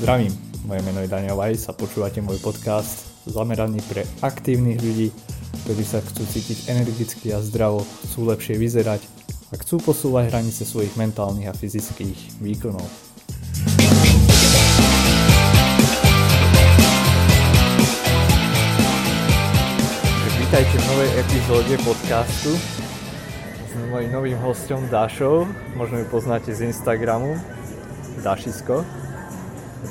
Zdravím, moje meno je Daniel Weiss a počúvate môj podcast zameraný pre aktívnych ľudí, ktorí sa chcú cítiť energicky a zdravo, chcú lepšie vyzerať a chcú posúvať hranice svojich mentálnych a fyzických výkonov. Vítajte v novej epizóde podcastu s mojím novým hostom Dašou, možno ju poznáte z Instagramu, Dašisko.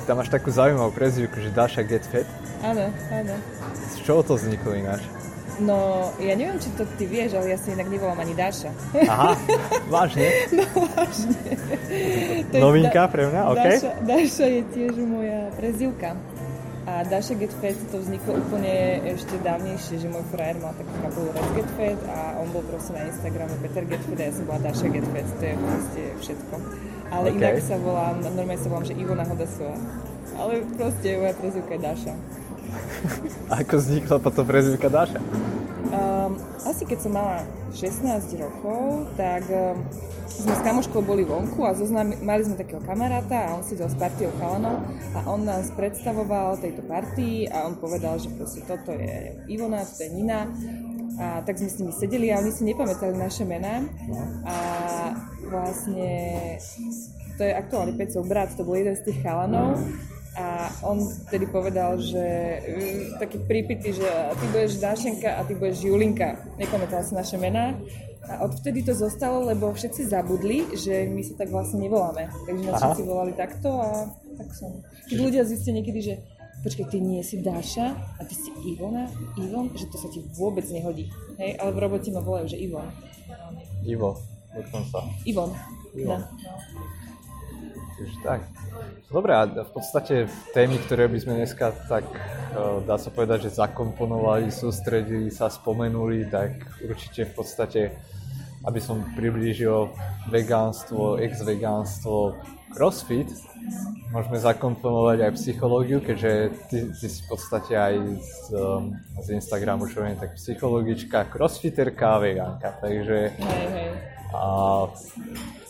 Tam máš takú zaujímavú prezivku, že Daša Get Fat. Áno, áno. Z čoho to vzniklo ináč? No, ja neviem, či to ty vieš, ale ja si inak nevolám ani Dáša. Aha, vážne? No, vážne. To Novinka Da- pre mňa, OK? Dáša, Dáša je tiež moja prezivka. A Dáša Get Fat to vzniklo úplne ešte dávnejšie, že môj frajer mal takú kapelu Let's Get Fat a on bol proste na Instagrame Peter Get Fat a ja som bola Dáša Get Fat, to je proste všetko. Ale OK. inak sa volám, normálne sa volám, že Ivona Hodasová. Ale proste moja prezivka je Dáša. A ako vznikla potom prezivka Daša? Um, asi keď som mala 16 rokov, tak um, sme s kamoškou boli vonku a zoznámi, mali sme takého kamaráta a on sedel s partiou chalanov a on nás predstavoval tejto partii a on povedal, že proste toto je Ivona, toto je Nina. A tak sme s nimi sedeli a oni si nepamätali naše mená. A vlastne to je aktuálny Pecov brat, to bol jeden z tých chalanov a on vtedy povedal, že mm, taký prípity, že ty budeš Dášenka a ty budeš Julinka. Nepamätal si naše mená. A odvtedy to zostalo, lebo všetci zabudli, že my sa tak vlastne nevoláme. Takže nás všetci volali takto a tak som. Keď ľudia zistia niekedy, že počkaj, ty nie si Dáša a ty si Ivona, Ivon, že to sa ti vôbec nehodí. Hej, ale v robote ma volajú, že Ivon. Ivo, dokonca. Ivon. Ivon. No. Takže tak. Dobre, a v podstate témy, ktoré by sme dneska tak eh, dá sa povedať, že zakomponovali, sústredili sa, spomenuli, tak určite v podstate, aby som priblížil vegánstvo, ex-vegánstvo, crossfit, môžeme zakomponovať aj psychológiu, keďže ty, ty si v podstate aj z, um, z Instagramu, čo viem, tak psychologička, crossfiterka a vegánka, takže Hej, hej. A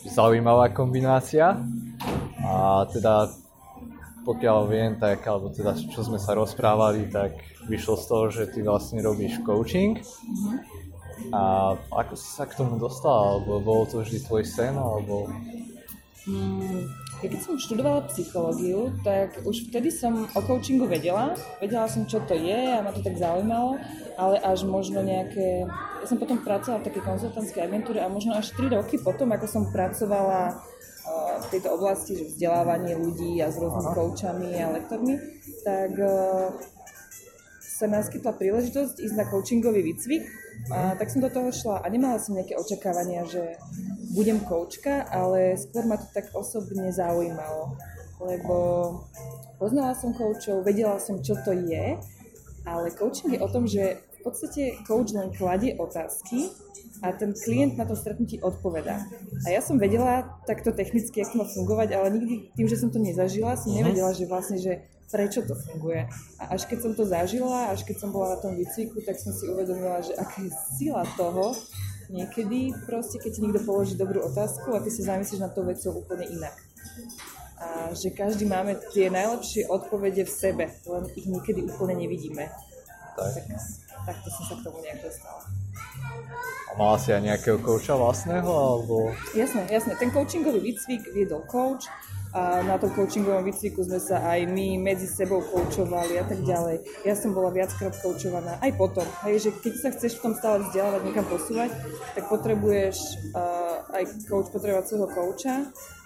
zaujímavá kombinácia. A teda pokiaľ viem, tak, alebo teda čo sme sa rozprávali, tak vyšlo z toho, že ty vlastne robíš coaching. A ako si sa k tomu dostala? Alebo bolo to vždy tvoj sen? Alebo... Mm, ja keď som študovala psychológiu, tak už vtedy som o coachingu vedela. Vedela som, čo to je a ma to tak zaujímalo, ale až možno nejaké... Ja som potom pracovala v takej konzultantskej agentúre a možno až 3 roky potom, ako som pracovala eh, v tejto oblasti, že vzdelávanie ľudí a s rôznymi coachami a lektormi, tak eh, sa naskytla príležitosť ísť na coachingový výcvik a tak som do toho šla a nemala som nejaké očakávania, že budem koučka, ale skôr ma to tak osobne zaujímalo, lebo poznala som koučov, vedela som, čo to je, ale coaching je o tom, že v podstate coach len kladie otázky a ten klient na tom stretnutí odpovedá. A ja som vedela takto technicky, ako má fungovať, ale nikdy tým, že som to nezažila, som nevedela, že vlastne, že prečo to funguje. A až keď som to zažila, až keď som bola na tom výcviku, tak som si uvedomila, že aká je sila toho, niekedy proste, keď ti niekto položí dobrú otázku a ty sa zamyslíš nad tou vecou úplne inak. A že každý máme tie najlepšie odpovede v sebe, len ich niekedy úplne nevidíme. Tak. Tak, takto som sa k tomu nejak dostala. A mala si aj nejakého kouča vlastného? Alebo... Jasné, jasné. Ten coachingový výcvik viedol coach a na tom coachingovom výcviku sme sa aj my medzi sebou koučovali a tak ďalej. Ja som bola viackrát koučovaná, aj potom. Hej, že keď sa chceš v tom stále vzdelávať, niekam posúvať, tak potrebuješ uh, aj coach potrebovať svojho kouča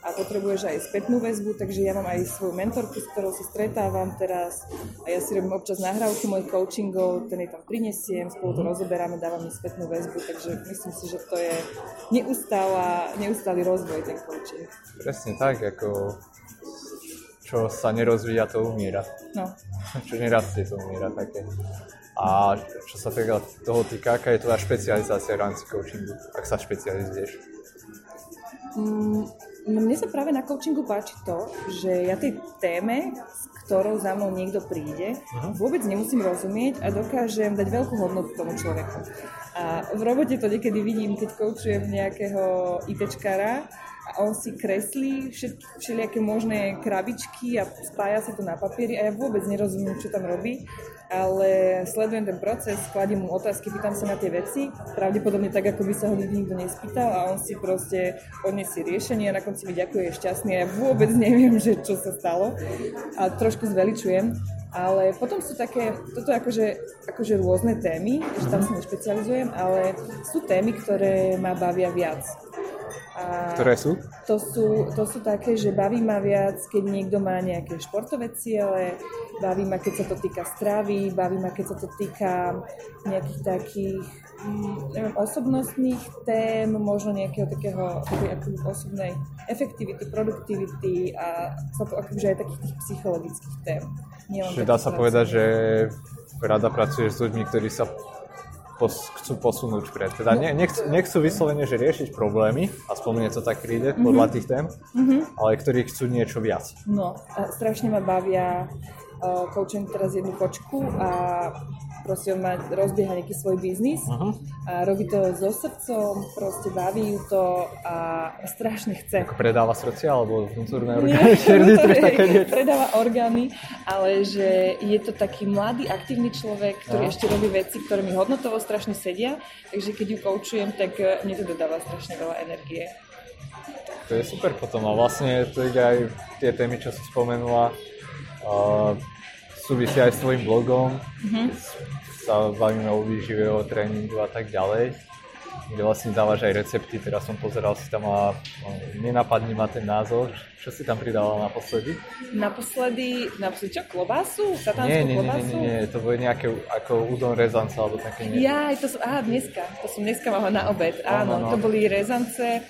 a potrebuješ aj spätnú väzbu, takže ja mám aj svoju mentorku, s ktorou sa stretávam teraz a ja si robím občas nahrávky mojich coachingov, ten jej tam prinesiem, spolu to rozoberáme, dávam mi spätnú väzbu, takže myslím si, že to je neustála, neustály rozvoj ten coaching. Presne tak, ako čo sa nerozvíja, to umiera. No, Čo nerastie, to umiera také. A čo sa teda toho týka, aká je tvoja špecializácia v rámci coachingu, ak sa špecializuješ? Mm, no mne sa práve na coachingu páči to, že ja tej téme, s ktorou za mnou niekto príde, vôbec nemusím rozumieť a dokážem dať veľkú hodnotu tomu človeku. A v robote to niekedy vidím, keď koučujem nejakého ITčkara a on si kreslí všetky, všelijaké možné krabičky a spája sa to na papieri a ja vôbec nerozumiem, čo tam robí, ale sledujem ten proces, kladím mu otázky, pýtam sa na tie veci, pravdepodobne tak, ako by sa ho nikdy nikto nespýtal a on si proste odniesie riešenie a na konci mi ďakuje, je šťastný a ja vôbec neviem, že čo sa stalo a trošku zveličujem. Ale potom sú také, toto akože, akože rôzne témy, že tam sa nešpecializujem, ale sú témy, ktoré ma bavia viac. A Ktoré sú? To, sú? to sú také, že baví ma viac, keď niekto má nejaké športové ciele, baví ma, keď sa to týka stravy, baví ma, keď sa to týka nejakých takých mm, neviem, osobnostných tém, možno nejakého takého takého osobnej efektivity, produktivity a sa to akože aj takých tých psychologických tém. Čiže dá sa povedať, že rada pracuješ s ľuďmi, ktorí sa pos, chcú posunúť vpred. Teda ne, nechcú, nechcú vyslovene, že riešiť problémy, aspoň mne to tak príde mm-hmm. podľa tých tém, mm-hmm. ale ktorí chcú niečo viac. No, strašne ma bavia, koučujem teraz jednu kočku a on má, rozbieha nejaký svoj biznis uh-huh. a robí to so srdcom, proste baví ju to a strašne chce. Ako predáva srdcia alebo vnútorné orgány? Nie, predáva orgány, ale že je to taký mladý, aktívny človek, ktorý uh-huh. ešte robí veci, ktoré mi hodnotovo strašne sedia, takže keď ju koučujem, tak eh, mne to dodáva strašne veľa energie. To je super potom a vlastne to ide aj tie témy, čo si spomenula, uh, súvisia aj s tvojim blogom, mm-hmm. sa bavíme o výžive, o tréningu a tak ďalej, kde vlastne dávaš aj recepty, teraz som pozeral si tam a nenapadne ma ten názov, čo si tam pridala naposledy? Naposledy, naposledy čo, klobásu? Satánskú nie, nie, nie, nie, nie, to bude nejaké ako udon rezance alebo také niečo. Ja, to som, aha, dneska, to som dneska mala na obed, áno, no, no. to boli rezance,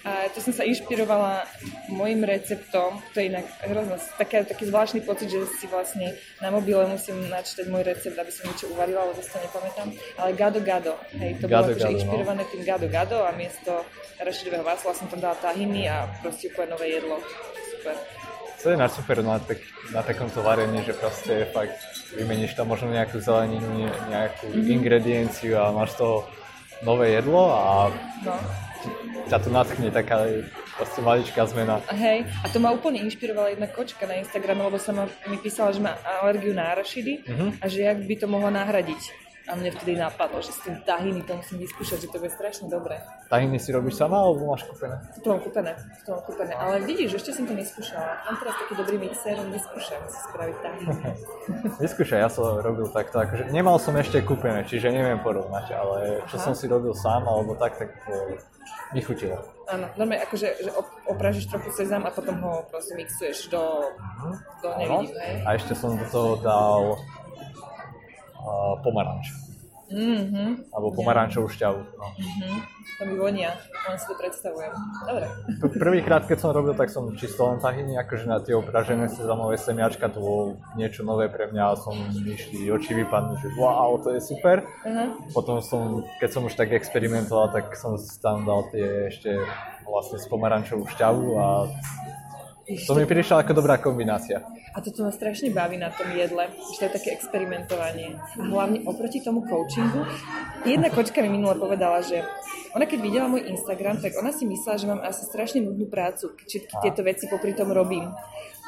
a to som sa inšpirovala môjim receptom, to je inak hrozno, taký, taký zvláštny pocit, že si vlastne na mobile musím načítať môj recept, aby som niečo uvarila, lebo to nepamätám. Ale gado gado, hej, to gado, bolo akože inšpirované no. tým gado gado a miesto rašidového vásla som tam dala tahiny a proste úplne nové jedlo. Super. To je na super na, tak, na takomto varení, že proste fakt vymeníš tam možno nejakú zeleninu, nejakú mm-hmm. ingredienciu a máš toho nové jedlo a no ťa to natchne taká proste maličká zmena. Hej, a to ma úplne inšpirovala jedna kočka na Instagrame, lebo sa ma, mi písala, že má alergiu na arašidy uh-huh. a že jak by to mohla nahradiť. A mne vtedy napadlo, že s tým tahiny to musím vyskúšať, že to bude strašne dobré. Tahiny si robíš sama alebo máš kúpené? To mám kúpené, to mám kúpené. Ale vidíš, ešte som to neskúšala. Mám teraz taký dobrý mixer, neskúšam si spraviť tahiny. Vyskúšaj, ja som robil takto, akože nemal som ešte kúpené, čiže neviem porovnať, ale čo Aha. som si robil sám alebo tak, tak to mi chutilo. Áno, normálne akože že opražíš trochu sezam a potom ho proste mixuješ do, mm-hmm. do nevidím? A ešte som do toho dal uh, pomaranč. Mm-hmm. Alebo pomarančovú šťavu. No. Mm-hmm. To mi vonia, len si to predstavujem. Dobre. Prvýkrát, keď som robil, tak som čisto len tahiny, akože na tie opražené sezamové semiačka, to bolo niečo nové pre mňa a som myšli oči vypadnúť, že wow, to je super. Uh-huh. Potom som, keď som už tak experimentoval, tak som tam dal tie ešte vlastne s pomarančovú šťavu a to mi prišla ako dobrá kombinácia. A toto ma strašne baví na tom jedle, že to je také experimentovanie. A hlavne oproti tomu coachingu. Jedna kočka mi minule povedala, že ona keď videla môj Instagram, tak ona si myslela, že mám asi strašne nudnú prácu, keď všetky tieto veci popri tom robím.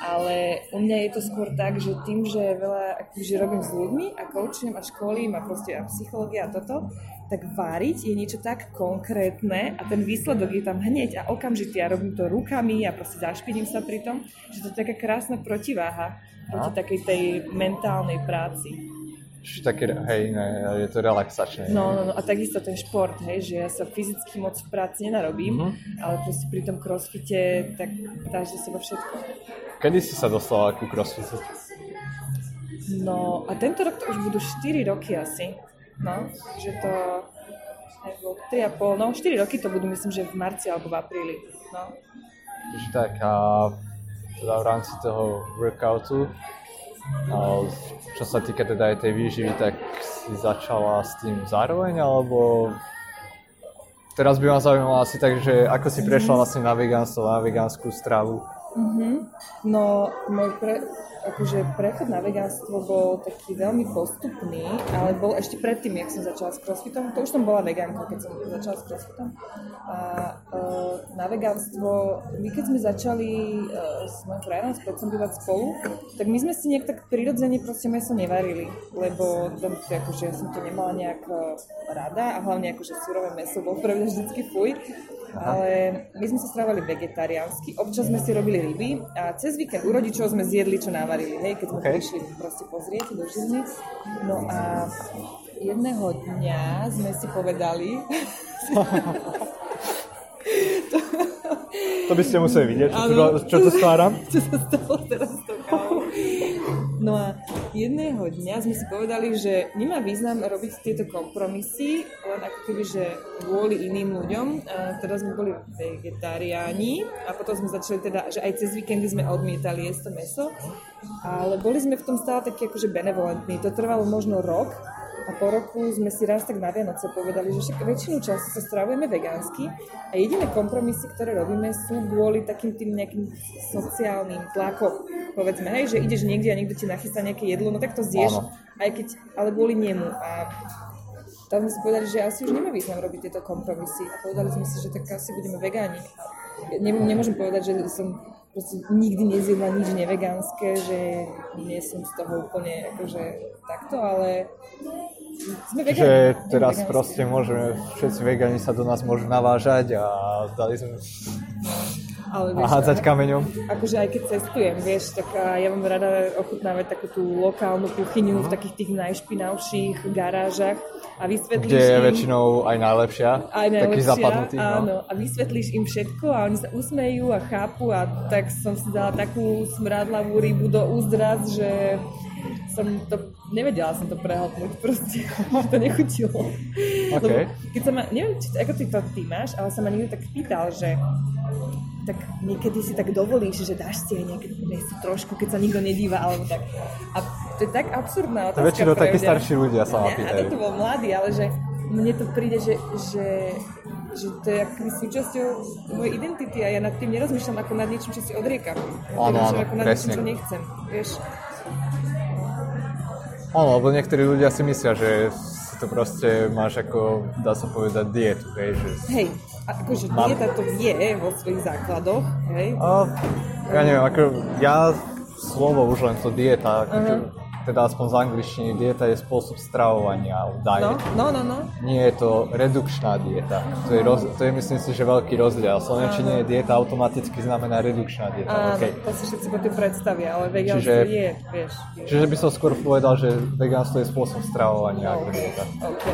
Ale u mňa je to skôr tak, že tým, že veľa akože robím s ľuďmi a coachujem a školím a proste a psychológia a toto, tak váriť je niečo tak konkrétne a ten výsledok je tam hneď a okamžite. Ja robím to rukami a proste zašpiním sa pri tom, že to je taká krásna protiváha proti takej tej mentálnej práci. Také, hej, ne, je to relaxačné. No, no, no, a takisto ten šport, hej, že ja sa fyzicky moc v práci nenarobím, mm-hmm. ale proste pri tom crossfite tak dáš do seba všetko. Kedy si sa dostala ku crossfitu? No, a tento rok to už budú 4 roky asi. No, že to nebo 3,5, no 4 roky to budú, myslím, že v marci alebo v apríli. No. Takže tak a teda v rámci toho workoutu, čo sa týka teda aj tej výživy, tak si začala s tým zároveň, alebo teraz by ma zaujímalo asi tak, že ako si prešla vlastne na vegánstvo, na vegánsku stravu? No, môj pre, akože prechod na vegánstvo bol taký veľmi postupný, ale bol ešte predtým, jak som začala s crossfitom. To už som bola vegánka, keď som začala s crossfitom. A uh, na vegánstvo, my keď sme začali uh, s mojím frajerom spôsobom spolu, tak my sme si nejak tak prirodzene proste meso nevarili, lebo to, akože ja som to nemala nejak uh, rada a hlavne akože surové meso bol pre mňa vždycky fuj. Ale my sme sa stravovali vegetariánsky, občas sme si robili ryby a cez víkend u rodičov sme zjedli, čo navarili, hej, keď sme okay. prišli proste pozrieť do Žizny. No a jedného dňa sme si povedali... to by ste museli vidieť, čo, tu, čo tu stváram. Čo sa stalo teraz to No a jedného dňa sme si povedali, že nemá význam robiť tieto kompromisy, len ako keby, že kvôli iným ľuďom. Teda sme boli vegetariáni a potom sme začali teda, že aj cez víkendy sme odmietali jesť to meso, ale boli sme v tom stále takí akože benevolentní. To trvalo možno rok, a po roku sme si raz tak na Vianoce povedali, že však väčšinu času sa stravujeme vegánsky a jediné kompromisy, ktoré robíme, sú kvôli takým tým nejakým sociálnym tlakom. Povedzme, hej, že ideš niekde a niekto ti nachystá nejaké jedlo, no tak to zješ, Áno. aj keď, ale kvôli nemu. A tam sme si povedali, že asi už nemá význam robiť tieto kompromisy. A povedali sme si, že tak asi budeme vegáni. Nemôžem povedať, že som proste nikdy nezjedla nič nevegánske, že nie som z toho úplne akože takto, ale sme vegáni. Že teraz proste môžeme, všetci vegáni sa do nás môžu navážať a dali sme ale vieš, a hádzať kameňom. Akože aj keď cestujem, vieš, tak ja mám rada ochutnávať takú tú lokálnu kuchyňu uh-huh. v takých tých najšpinavších garážach a vysvetlíš Kde je im, väčšinou aj najlepšia, aj najlepšia taký zapadnutý. No. Áno, a vysvetlíš im všetko a oni sa usmejú a chápu a tak som si dala takú smradlavú rybu do úzdraz, že som to, nevedela som to prehltnúť, proste to nechutilo. Okay. Lebo keď sa ma, neviem, či, ako ty to ty máš, ale sa ma niekto tak pýtal, že tak niekedy si tak dovolíš, že dáš si aj nejaké meso trošku, keď sa nikto nedíva, alebo tak. A to je tak absurdná otázka. Väčšinou takí starší ľudia sa ma pýtajú. A to bol mladý, ale že mne to príde, že, že, že to je aký súčasťou mojej identity a ja nad tým nerozmýšľam ako nad niečím, čo si odriekam. Áno, áno, ako nad niečím, čo nechcem. Vieš? Áno, lebo niektorí ľudia si myslia, že to proste máš ako, dá sa povedať, dietu, hej, že... Hej, akože mám... dieta to je vo svojich základoch, hej? A, ja neviem, ako ja slovo už len to dieta, akože, uh-huh teda aspoň z angličtiny, dieta je spôsob stravovania, diet. No, no, no, no. Nie je to redukčná dieta. To je, roz, to je myslím si, že veľký rozdiel. V Slovenčine je dieta automaticky znamená redukčná dieta. Áno, okay. to si všetci potom predstavia, ale vegánstvo čiže, je, vieš, je. Čiže by som skôr povedal, že vegánstvo je spôsob stravovania no, ako dieta. OK,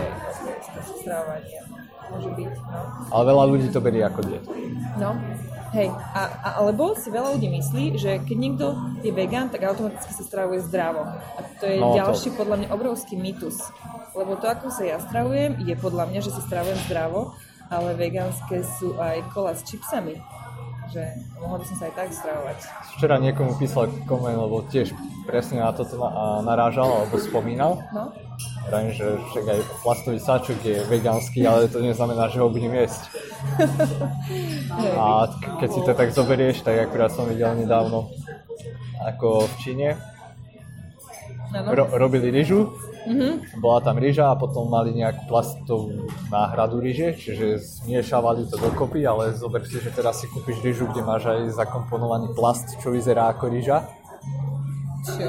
spôsob stravovania. Môže byť, no. Ale veľa ľudí to berie ako dietu. No, Hej, a, a, alebo si veľa ľudí myslí, že keď niekto je vegán, tak automaticky sa stravuje zdravo. A to je no, ďalší to. podľa mňa obrovský mýtus. Lebo to, ako sa ja stravujem, je podľa mňa, že sa stravujem zdravo, ale vegánske sú aj kola s čipsami. Že mohla by som sa aj tak stravovať. Včera niekomu písal koment, lebo tiež presne na toto narážal alebo spomínal. No? Vrajím, že však aj plastový sáčok je vegánsky, ale to neznamená, že ho budem jesť. A keď si to tak zoberieš, tak akurát som videl nedávno, ako v Číne ro- robili ryžu, mm-hmm. bola tam ryža a potom mali nejakú plastovú náhradu ryže, čiže zmiešavali to dokopy, ale zober si, že teraz si kúpiš ryžu, kde máš aj zakomponovaný plast, čo vyzerá ako ryža. Čo?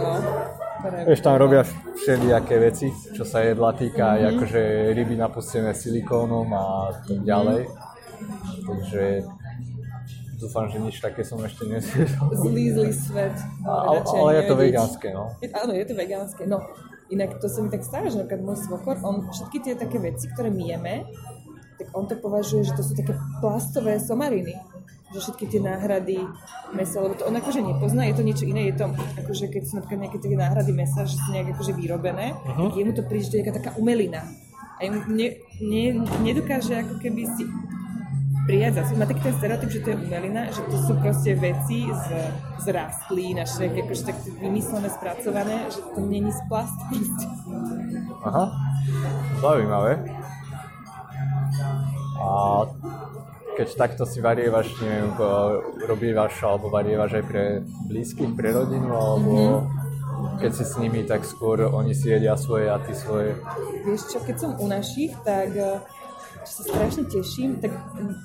Vieš, tam robia všelijaké veci, čo sa jedla týka, mm-hmm. aj akože ryby napustené silikónom a tak ďalej. Takže dúfam, že nič také som ešte nesvedol. Zlý, zlý svet. Ale, ale je to vegánske, no. Je, áno, je to vegánske. No, inak to sa mi tak stáva, že napríklad môj svokor, on všetky tie také veci, ktoré my jeme, tak on to považuje, že to sú také plastové somariny že všetky tie náhrady mesa, lebo to on akože nepozná, je to niečo iné, je to akože keď sú napríklad nejaké tie náhrady mesa, že sú nejak akože vyrobené, uh-huh. jemu to príde, je taká umelina. A jemu ne, ne, nedokáže ako keby si prijať zase. Má taký ten stereotyp, že to je umelina, že to sú proste veci z, z rastlín a akože tak vymyslené, spracované, že to není z plastu Aha, zaujímavé. A keď takto si varievaš, neviem, robievaš alebo varievaš aj pre blízkych, pre rodinu, alebo keď si s nimi, tak skôr oni si jedia svoje a ty svoje. Vieš čo, keď som u našich, tak eh, čo sa strašne teším, tak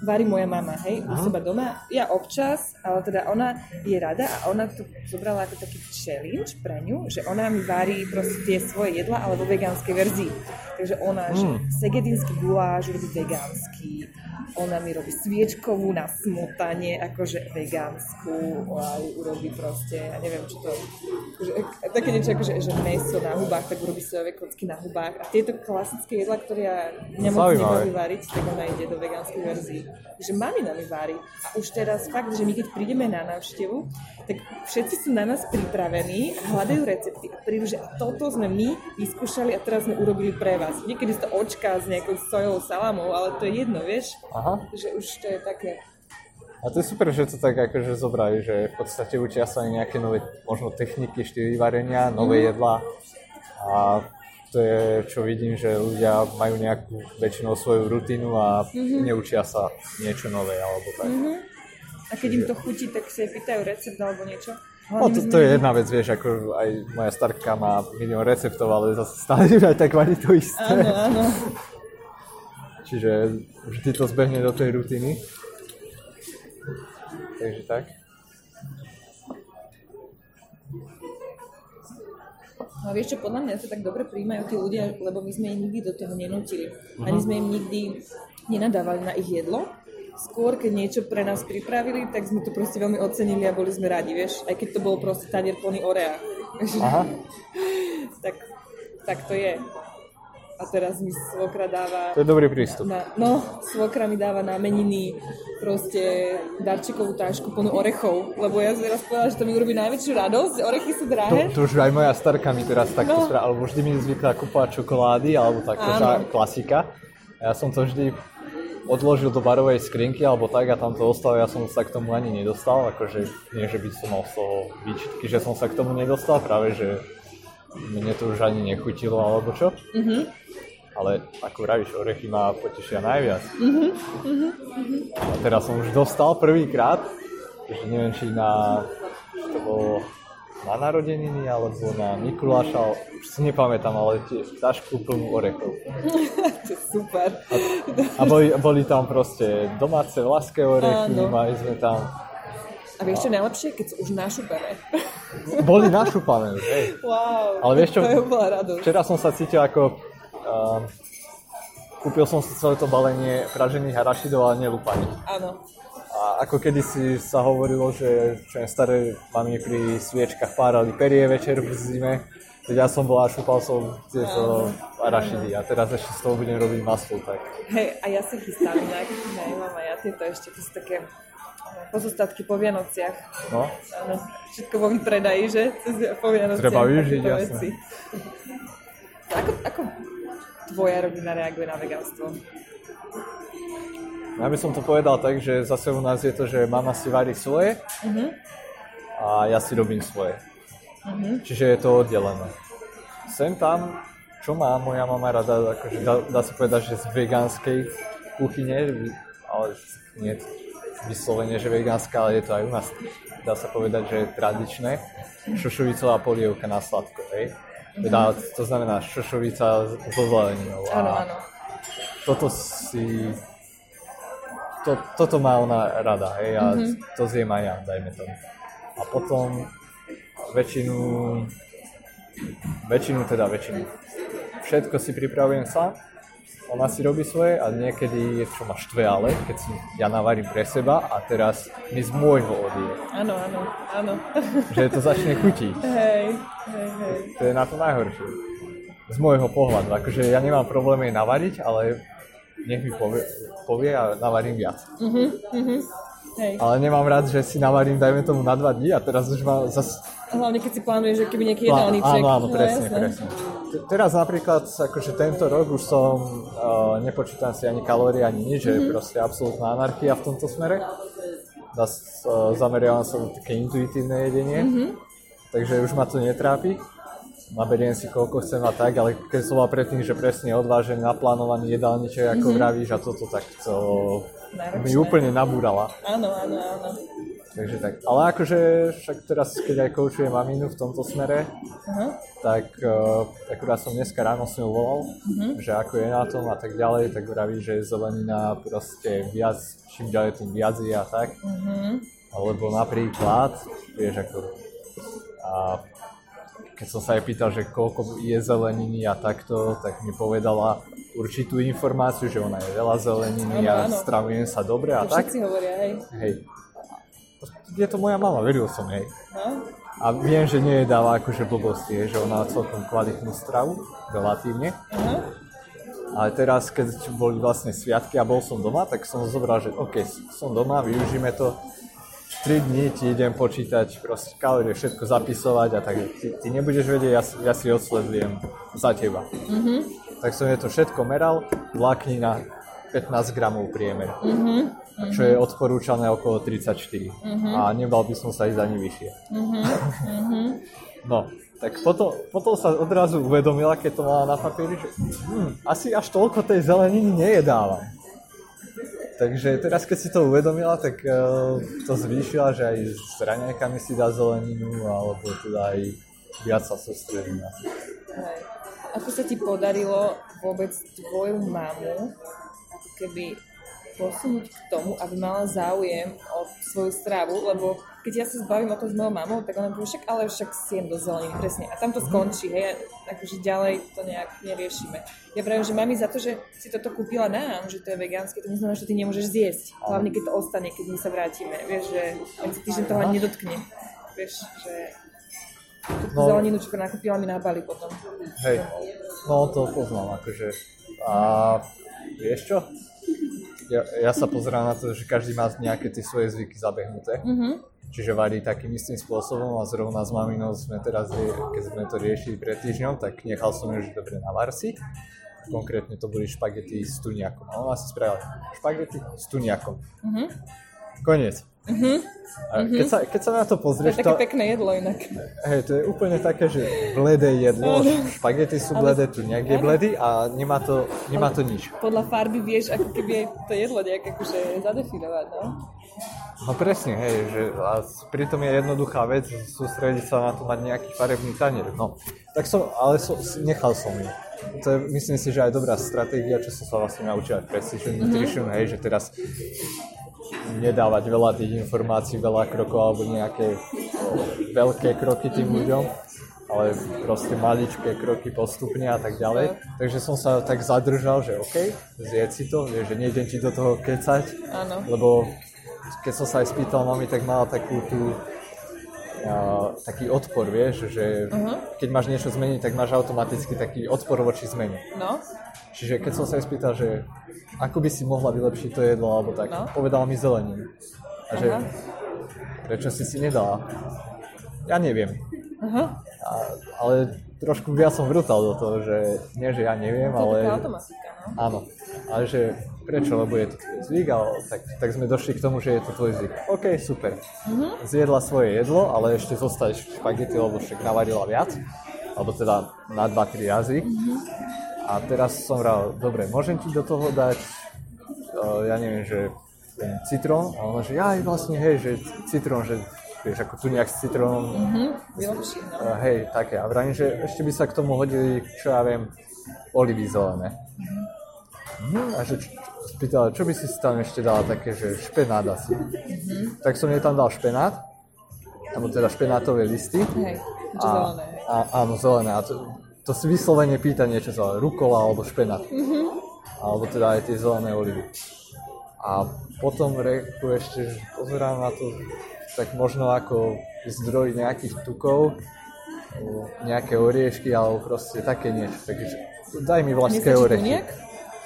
varí moja mama, hej, u seba doma. Ja občas, ale teda ona je rada a ona to zobrala ako taký challenge pre ňu, že ona mi varí proste tie svoje jedla, ale vo vegánskej verzii. Takže ona, že segedínsky guláš robí vegánsky, ona mi robí sviečkovú na smotanie, akože vegánsku, aj urobí proste, ja neviem čo to, že, také niečo akože, že meso na hubách, tak urobí sojové kocky na hubách. A tieto klasické jedla, ktoré ja mňa moc Zaujímavé. nebaví variť, tak ona ide do vegánskej verzii. Takže mamina mi varí. A už teraz fakt, že my keď prídeme na návštevu, tak všetci sú na nás pripravení hľadajú recepty a prídu, že toto sme my vyskúšali a teraz sme urobili pre vás. Niekedy to očka s nejakou sojovou salamou, ale to je jedno, vieš? Aha. Že už to je také... A to je super, že to tak akože zobrali, že v podstate učia sa aj nejaké nové možno techniky, štýly varenia, nové jedlá. A to je, čo vidím, že ľudia majú nejakú väčšinou svoju rutinu a neučia sa niečo nové alebo tak. A keď im to chutí, tak sa pýtajú recept alebo niečo. No to, to je jedna vec, vieš, ako aj moja starka má milión receptov, ale zase stále aj tak varí to isté. Áno, áno. Čiže vždy to zbehne do tej rutiny. Takže tak. No vieš čo, podľa mňa to tak dobre príjmajú tí ľudia, lebo my sme ich nikdy do toho nenútili. Ani sme im nikdy nenadávali na ich jedlo. Skôr, keď niečo pre nás pripravili, tak sme to proste veľmi ocenili a boli sme radi, vieš. Aj keď to bol proste tanier plný orea. Aha. tak, tak to je. A teraz mi svokra dáva... To je dobrý prístup. Na, no, svokra mi dáva na meniny proste darčekovú tášku plnú orechov, lebo ja teraz povedala, že to mi urobí najväčšiu radosť, orechy sú To, drahé. to už aj moja starka mi teraz takto No. alebo vždy mi zvykla kúpovať čokolády, alebo takto, že klasika. Ja som to vždy odložil do barovej skrinky alebo tak a tam to ostalo, ja som sa k tomu ani nedostal, akože nie, že by som mal z toho výčitky, že som sa k tomu nedostal, práve že mne to už ani nechutilo alebo čo. Mhm. Ale ako vravíš, orechy ma potešia najviac. Mhm, A teraz som už dostal prvýkrát, že neviem, či na, to bolo na narodeniny alebo na Mikuláša, už si nepamätám, ale tiež tašku plnú orechov. To je super. A boli, boli tam proste domáce vlaské orechy, Áno. mali sme tam, A vieš čo najlepšie? Keď sú už našupané. boli našupané, hej. Wow. Ale vieš čo? To je bola radosť. Včera som sa cítil ako... Um, kúpil som si celé to balenie pražených arašidov, ale nelúpaných. Áno. A ako kedysi sa hovorilo, že čo je staré mami pri sviečkach párali perie večer v zime, keď ja som bol a šúpal som tieto arašidy a teraz ešte z toho budem robiť maslo, tak Hej, a ja sa chystám inak. Hej, mám aj ja tieto ešte, to sú také pozostatky po Vianociach. no. Áno, všetko vo výpredaji, že? Cez- Po Vianociach. Treba využiť, jasné. Ako, ako tvoja rodina reaguje na vegánstvo? Ja by som to povedal tak, že zase u nás je to, že mama si varí svoje a ja si robím svoje. Čiže je to oddelené. Sem tam, čo má moja mama rada, akože dá, dá sa povedať, že z vegánskej kuchyne, ale nie vyslovene, že vegánska, ale je to aj u nás, dá sa povedať, že je tradičné. Šošovicová polievka na sladko, hej? Teda, to znamená šošovica so zeleninou. Áno, áno. toto si... To, toto má ona rada, hej, a mm-hmm. to zjem aj ja, dajme tomu. A potom väčšinu, väčšinu teda väčšinu, všetko si pripravujem sám, ona si robí svoje a niekedy je čo ma štve ale, keď si ja navarím pre seba a teraz mi z môjho odie, Áno, áno, áno. že to začne chutiť. hej, hej, hej. To je na to najhoršie. Z môjho pohľadu. Akože ja nemám problém jej navariť, ale nech mi povie, povie a navarím viac. Hej. Ale nemám rád, že si navarím, dajme tomu na dva dní a teraz už mám zase... Hlavne keď si plánuješ, že keby nejaký jedálniček. Áno, áno, no, presne, jasné. presne. Te- Teraz napríklad, akože tento rok už som, uh, nepočítam si ani kalórie, ani nič, že je proste absolútna anarchia v tomto smere. Zas, uh, zameriavam sa na také intuitívne jedenie, takže už ma to netrápi. Naberiem si koľko chcem a tak, ale keď som mal predtým, že presne odvážený, naplánovaný jedálniček, ako mm-hmm. vravíš a toto, tak to Náročné. mi úplne nabúrala. Áno, áno, áno. Takže tak. Ale akože však teraz, keď aj koučujem maminu v tomto smere, Aha. tak uh, akurát som dneska ráno s ňou volal, Mhm. že ako je na tom a tak ďalej, tak vraví, že zelenina proste viac, čím ďalej tým viac je a tak. Mhm. Alebo napríklad, vieš ako, a keď som sa jej pýtal, že koľko je zeleniny a takto, tak mi povedala určitú informáciu, že ona je veľa zeleniny a áno. stravujem sa dobre a To tak. všetci hovoria, hej. Hej. Je to moja mama, veril som jej. No? A viem, že nie je dáva akože blbosti, že ona má celkom kvalitnú stravu, relatívne. Aha. Ale teraz, keď boli vlastne sviatky a bol som doma, tak som zobral, že OK, som doma, využíme to. 3 dní ti idem počítať proste kalórie, všetko zapisovať a tak. Ty, ty nebudeš vedieť, ja, si- ja si odsledujem za teba. Mm-hmm. Tak som je to všetko meral, vláknina 15 gramov priemer. Mm-hmm. Čo je odporúčané okolo 34. Mm-hmm. A nebal by som sa ísť ani vyššie. Mm-hmm. No, tak potom, potom sa odrazu uvedomila, keď to mala na papieri, že hm, asi až toľko tej zeleniny nejedávam. Takže teraz, keď si to uvedomila, tak uh, to zvýšila, že aj s raňajkami si dá zeleninu, alebo teda aj viac sa sústredí na. Ako sa ti podarilo vôbec tvoju mamu ako keby posunúť k tomu, aby mala záujem o svoju stravu, lebo keď ja sa zbavím o to s mojou mamou, tak ona povie, však ale však siem do zeleniny, presne. A tam to skončí, hej, akože ďalej to nejak neriešime. Ja pravím, že mami za to, že si toto kúpila nám, že to je vegánske, to neznamená, že ty nemôžeš zjesť. Hlavne keď to ostane, keď my sa vrátime. Vieš, že ten týždeň toho ani nedotkne. Vieš, že tú No. zeleninu, čo nakúpila mi na Bali potom. Hej, no to poznám, akože. A vieš čo? Ja, ja sa pozerám na to, že každý má nejaké tie svoje zvyky zabehnuté. Mhm. Čiže varí takým istým spôsobom a zrovna s maminou sme teraz, keď sme to riešili pred týždňom, tak nechal som ju, že dobre na varsi. Konkrétne to boli špagety s tuniakom. A ona si spravila špagety s tuniakom. Mhm. Koniec. A keď, sa, keď sa na to To je pozrieš, také to, pekné jedlo inak. hej, to je úplne také, že bledé jedlo, špagety sú bledé, tuniak je bledý a nemá to, nemá to nič. Podľa farby vieš, ako keby aj to jedlo nejak akože zadefinovať, no. No presne, hej, že a pritom je jednoduchá vec sústrediť sa na to mať nejaký farebný tanier. No, tak som, ale som, nechal som ju. To je, myslím si, že aj dobrá stratégia, čo som sa vlastne naučil aj v Precision Nutrition, hej, že teraz nedávať veľa tých informácií, veľa krokov alebo nejaké veľké kroky tým ľuďom, ale proste maličké kroky postupne a tak ďalej. Takže som sa tak zadržal, že OK, zjedz si to, že nejdem ti do toho kecať, Áno. lebo keď som sa aj spýtal mami, tak mala takú tú a, taký odpor, vieš, že Mhm. keď máš niečo zmeniť, tak máš automaticky taký odpor voči zmene. No, Čiže keď som sa jej spýtal, že ako by si mohla vylepšiť to jedlo, alebo tak, No. povedala mi zeleninu. A že Aha. prečo si si nedala? Ja neviem. aha, A, ale trošku viac som vrútal do toho, že nie, že ja neviem, to je ale... taká automatika, no. Áno, ale že prečo, lebo je to tvoj zvyk, ale tak, tak sme došli k tomu, že je to tvoj zvyk. OK, super. Zjedla svoje jedlo, ale ešte zostať špagety, lebo však navarila viac, alebo teda na 2-3 razy. A teraz som vral, dobre, môžem ti do toho dať, uh, ja neviem, že ten citrón, a ona, že aj vlastne, hej, že citrón, že vieš, ako tu nejak s citrónom, Hm, no. Uh, hej, také. A vravím, že ešte by sa k tomu hodili, čo ja viem, olivy zelené. Mhm. A že spýtala, čo by si tam ešte dala také, že špenát asi. Tak som jej tam dal špenát, alebo teda špenátové listy. Hej, A, zelené, a, áno, zelené. A to, to si vyslovene pýta niečo zelené, rukola alebo špenát. Alebo teda aj tie zelené olivy. A potom reku ešte že pozerám na to tak možno ako zdroj nejakých tukov, nejaké oriešky alebo proste také niečo. Takže daj mi vlašské orechy.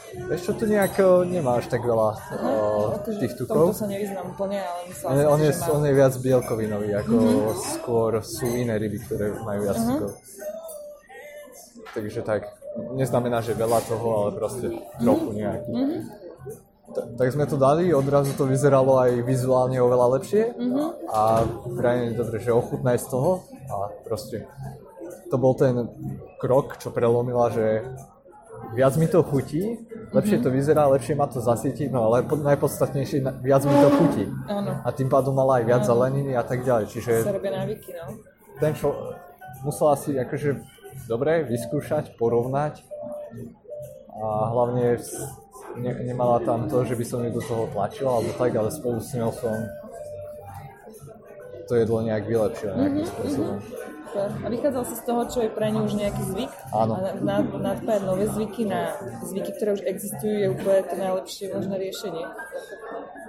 Vieš čo, tu nejako nemáš tak veľa o, Akože tých tomto tukov. sa nevyznám úplne, ale myslela On on, je, on je viac bielkovinový, ako skôr sú iné ryby, ktoré majú viac tukov. Takže tak, neznamená, že veľa toho, ale proste trochu nejaký. Ta- tak sme to dali, odrazu to vyzeralo aj vizuálne oveľa lepšie a vrajme dobre, že ochutnaj z toho a proste to bol ten krok, čo prelomila, že viac mi to chutí, lepšie to vyzerá, lepšie ma to zasíti, no ale po- najpodstatnejšie, na- viac mi to chutí. Áno. A tým pádom mala aj viac zeleniny a tak ďalej. Čiže Sa robia návyky, no. ten čo musela si akože dobre vyskúšať, porovnať a hlavne ne, nemala tam to, že by som ju do toho tlačil alebo tak, ale spolu s ňou som to jedlo nejak vylepšil nejakým spôsobom. Super. A vychádzal si z toho, čo je pre ňu už nejaký zvyk? Áno. A na, na, nadpájať nové zvyky na zvyky, ktoré už existujú, je úplne to najlepšie možné riešenie.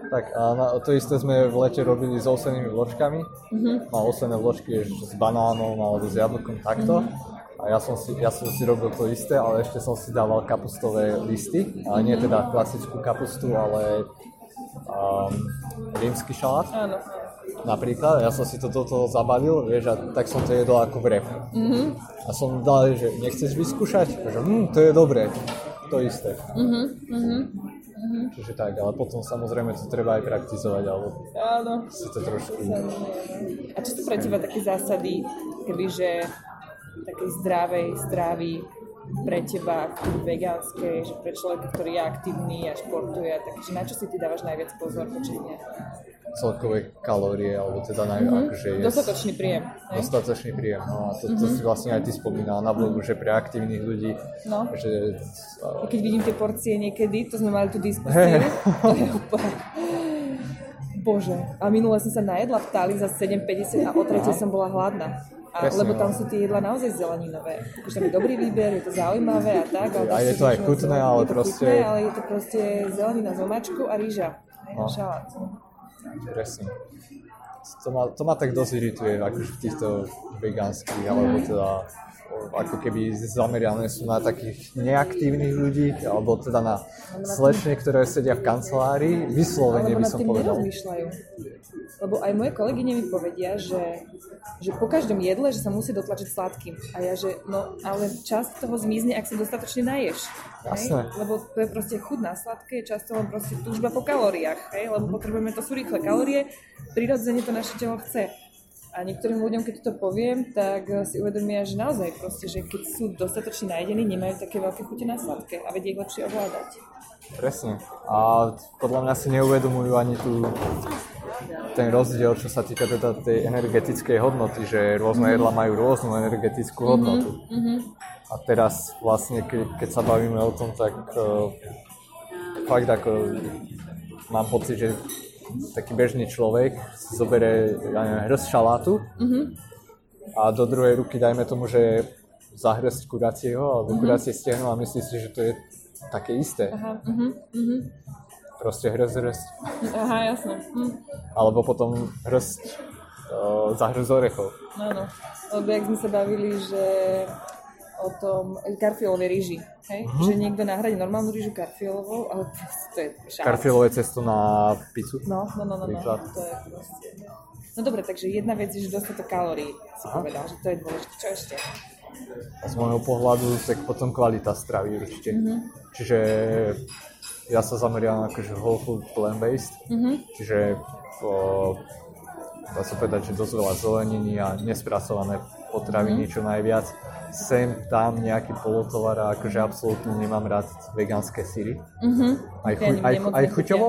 Tak a na, to isté sme v lete robili s ovsenými vločkami. Mm-hmm. Mal ovsené vločky s banánom alebo s jablkom takto. A ja som, si, ja som si robil to isté, ale ešte som si dával kapustové listy. Ale nie teda klasickú kapustu, ale um, rímsky šalát Áno, napríklad. Ja som si to do toho zabalil, vieš, a tak som to jedol ako vrep. Mm-hmm. A som dal, že nechceš vyskúšať? Že, hm, to je dobré. To isté. Čiže tak, ale potom samozrejme to treba aj praktizovať, alebo Áno. si to trošku... A čo sú pre teba také zásady, kebyže takej zdravej stravy pre teba, vegánskej, že pre človeka, ktorý je aktívny a športuje, takže na čo si ty dávaš najviac pozor počas dňa? celkové kalórie, alebo teda naj, mm-hmm. akože je Dostatočný príjem, hej? dostatočný príjem. No a to, to si vlastne aj ty spomínal na blogu, že pre aktívnych ľudí, No. že A keď vidím tie porcie niekedy, to sme mali tú diskusiu, to je úplne... Bože. A minule som sa najedla v Tali za 7,50 a o tretej som bola hladná. A, Presne, lebo tam no. sú tie jedla naozaj zeleninové. Takže tam je dobrý výber, je to zaujímavé a tak. Ale A je to aj chutné, ale je to proste- Chutné, ale je to proste zelenina s omáčkou a rýža. No. šalát. presne. To ma, to ma tak dosť irituje, akože v týchto vegánskych, alebo teda ako keby zameriané sú na takých neaktívnych ľudí, alebo teda na slečne, ktoré sedia v kancelárii, vyslovene by som povedal. Lebo aj moje kolegyne mi povedia, že, že po každom jedle, že sa musí dotlačiť sladkým. A ja, že no, ale časť toho zmizne, ak sa dostatočne naješ. Hej? Jasné. Lebo to je proste chuť na sladké, je často len proste túžba po kalóriách. Hej? Lebo potrebujeme, to sú rýchle kalórie, prirodzene to naše telo chce. A niektorým ľuďom, keď to poviem, tak eh, si uvedomia, že naozaj proste, že keď sú dostatočne najedení, nemajú také veľké chute na sladké a vedia ich lepšie ovládať. Presne. A podľa mňa si neuvedomujú ani tu ten rozdiel, čo sa týka teda tej energetickej hodnoty, že rôzne jedla majú rôznu energetickú hodnotu. A teraz vlastne, ke, keď sa bavíme o tom, tak uh, fakt ako mám pocit, že taký bežný človek si zoberie ja neviem, hrst šalátu a do druhej ruky dajme tomu, že zahrsť kuracieho alebo kuracie stehno a myslí si, že to je také isté. Aha, uh-huh. Proste hrst, hrst. Aha jasné. Hm. Alebo potom hrst uh, za hrst orechov. Áno, lebo jak sme sa bavili, že o tom karfiolovej ríži, hej? Mhm. Že niekto nahradí normálnu rížu karfiolovou, ale to je šalát. Karfielové cesto na pizzu. No, no, no, no, no, to je proste... No dobre, takže jedna vec je, že dostatok kalórií, si Aha. povedal, že to je dôležité. Čo ešte? A z môjho pohľadu tak potom kvalita stravy určite. Čiže ja sa zameriam akože whole food plant-based, čiže o, dá sa povedať, že dosť veľa zeleniny a nespracované potraviny čo najviac. Sem tam nejaký polotovar a akože absolútne nemám rád vegánske syry. Aj, Ja chuť, aj, aj chuťovo,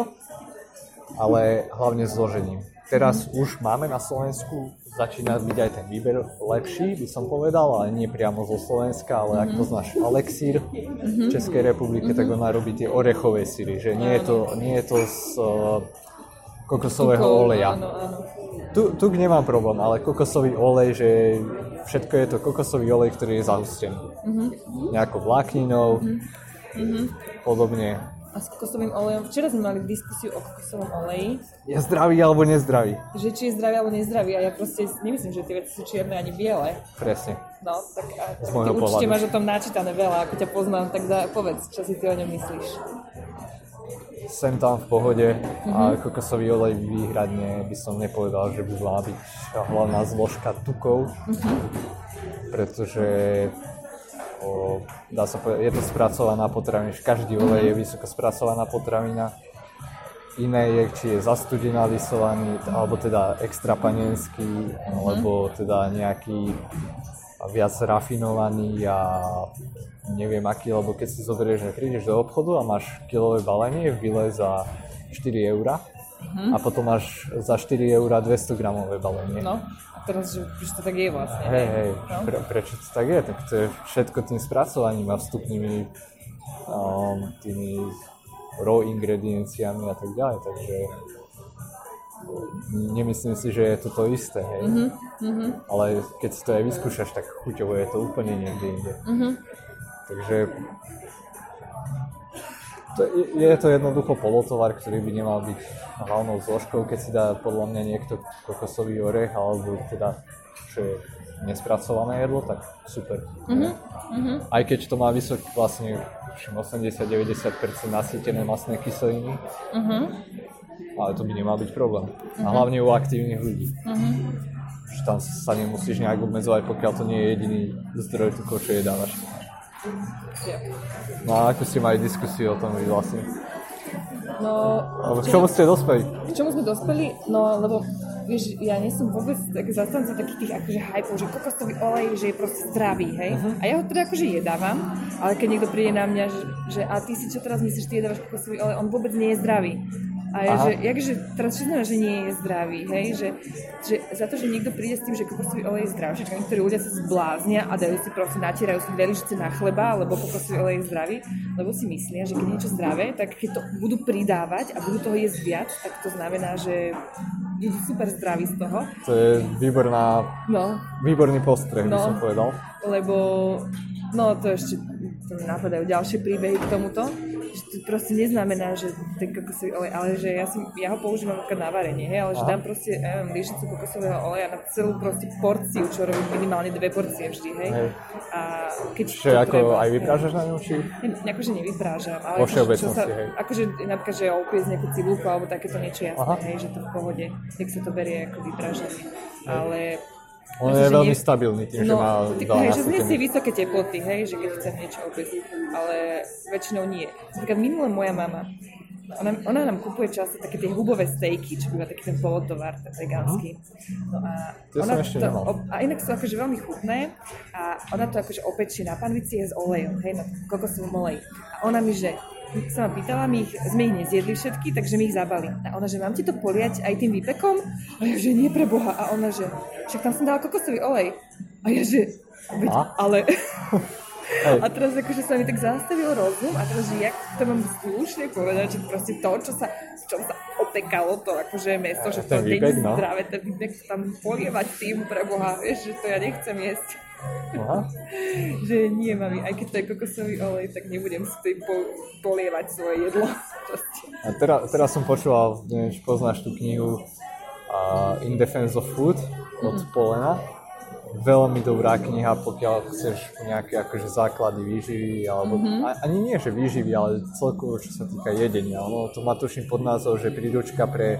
ale hlavne zložením. Teraz už máme na Slovensku, začína byť aj ten výber lepší, by som povedal, ale nie priamo zo Slovenska, ale ak poznáš Alexír v Českej republike, tak ona robí tie orechové syry, že nie je to, nie je to z uh, kokosového Tukov, oleja. Áno, áno. Tu, tu nemám problém, ale kokosový olej, že všetko je to kokosový olej, ktorý je zahustený. Nejakou vlákninou, podobne. A s kokosovým olejom, včera sme mali diskusiu o kokosovom oleji, Je zdravý alebo nezdravý? že či je zdravý alebo nezdravý a ja proste nemyslím, že tie veci sú čierne ani biele. Presne. No, tak a ty určite pohľadu. máš o tom načítané veľa, ako ťa poznám, tak dá, povedz, čo si ty o ňom myslíš. Sem tam v pohode a kokosový olej výhradne by som nepovedal, že by mala byť hlavná zložka tukov, pretože o, dá sa povedať, je to spracovaná potravina, každý olej je vysoko spracovaná potravina. Iné je, či je zastudená lisovaný, alebo teda extra panenský, alebo teda nejaký viac rafinovaný a neviem aký, lebo keď si zoberieš, že prídeš do obchodu a máš kilové balenie v bile za 4 eurá a potom máš za 4 eurá 200 gramové balenie. No, teraz, že, že to tak je vlastne. Hej, hej, No. pre, prečo to tak je? Tak to je všetko tým spracovaním a vstupnými um, tými raw ingredienciami a tak ďalej, takže nemyslím si, že je to to isté, hej. Mhm, Ale keď si to aj vyskúšaš, tak chuťovo je to úplne niekde inde. Mhm. Takže to je, je to jednoducho polotovar, ktorý by nemal byť hlavnou zložkou, keď si dá podľa mňa niekto kokosový orech, alebo teda, čo je nespracované jedlo, tak super. Mhm, Aj keď to má vysoký vlastne 80-90% nasýtené masné kyseliny, Mhm. Ale to by nemal byť problém. A hlavne u aktívnych ľudí. Mhm. Že tam sa nemusíš nejak obmedzovať, pokiaľ to nie je jediný zdroj tukov, čo jedávaš. No a ako ste mali diskusiu o tom vy vlastne? No, Alebo k čomu ste dospeli? K čomu sme dospeli? No, lebo vieš, ja nie som vôbec tak zastanca takých tých akože hypov, že kokosový olej, že je proste zdravý, hej. A ja ho teda akože jedávam, ale keď niekto príde na mňa, že, že a ty si čo teraz myslíš, ty jedávaš kokosový olej, on vôbec nie je zdravý. A ja, Aha. že, jakže, teraz čo znamená, že nie je zdravý, hej, že, že za to, že niekto príde s tým, že kokosový olej je zdravší, že niektorí ľudia sa zbláznia a dajú si proste, natierajú si dve lyžice na chleba, lebo kokosový olej je zdravý, lebo si myslia, že keď je niečo zdravé, tak keď to budú pridávať a budú toho jesť viac, tak to znamená, že idú super zdraví z toho. To je výborná, No, výborný postreh, by No. som povedal. lebo no to ešte to mi napadajú ďalšie príbehy k tomuto, že to proste neznamená, že ten kokosový olej, ale že ja, si, ja ho používam na varenie, hej, ale že dám proste, ja neviem, lyžicu kokosového oleja na celú proste porciu, čo robím minimálne dve porcie vždy, hej. Hej. A keď Čiže ako treba, aj vyprážaš na ňom, či? Ne, akože nevyprážam, ale Vo akože, všeobecnosti, sa, hej. akože napríklad, že opiec nejakú cibulku alebo takéto niečo jasné, Aha. hej, že to v pohode, tak sa to berie ako vyprážanie. Ale On Myslím, je veľmi nie- stabilný tým, že má ty- hej, že znesie vysoké teploty, hej, že keď chcem niečo opäť, ale väčšinou nie. Napríklad minule moja mama, ona, ona nám kupuje často také tie hubové stejky, čo býva taký ten polotovar, ten vegánsky. No a To ona ob- a inak sú akože veľmi chutné a ona to akože opečie na panvici s olejom, hej, na kokosovom oleji. A ona mi, že sa ma pýtala, my ich, sme ich nezjedli všetky, takže mi ich zabali. A ona, že mám ti to poliať aj tým výpekom? A ja, že nie pre Boha. A ona, že však tam som dala kokosový olej. A ja, že veď, ale... A teraz akože sa mi tak zastavil rozum a teraz, že jak to mám slušne povedať, že proste to, čo sa, čoho sa opekalo, to akože meso, že to nie je no. zdravé, ten výpek tam polievať tým pre Boha, vieš, že to ja nechcem jesť. Aha. Že nie, mami, aj keď to je kokosový olej, tak nebudem si tým po, polievať svoje jedlo. A teraz, teraz som počúval, neviem, či poznáš tú knihu uh, In Defense of Food od Mhm. Polena. Veľmi dobrá kniha, pokiaľ chceš nejaké akože základy výživy, alebo Mhm. a, ani nie, že výživy, ale celkovo, čo sa týka jedenia. Ono to má tuším pod názov, že príručka pre,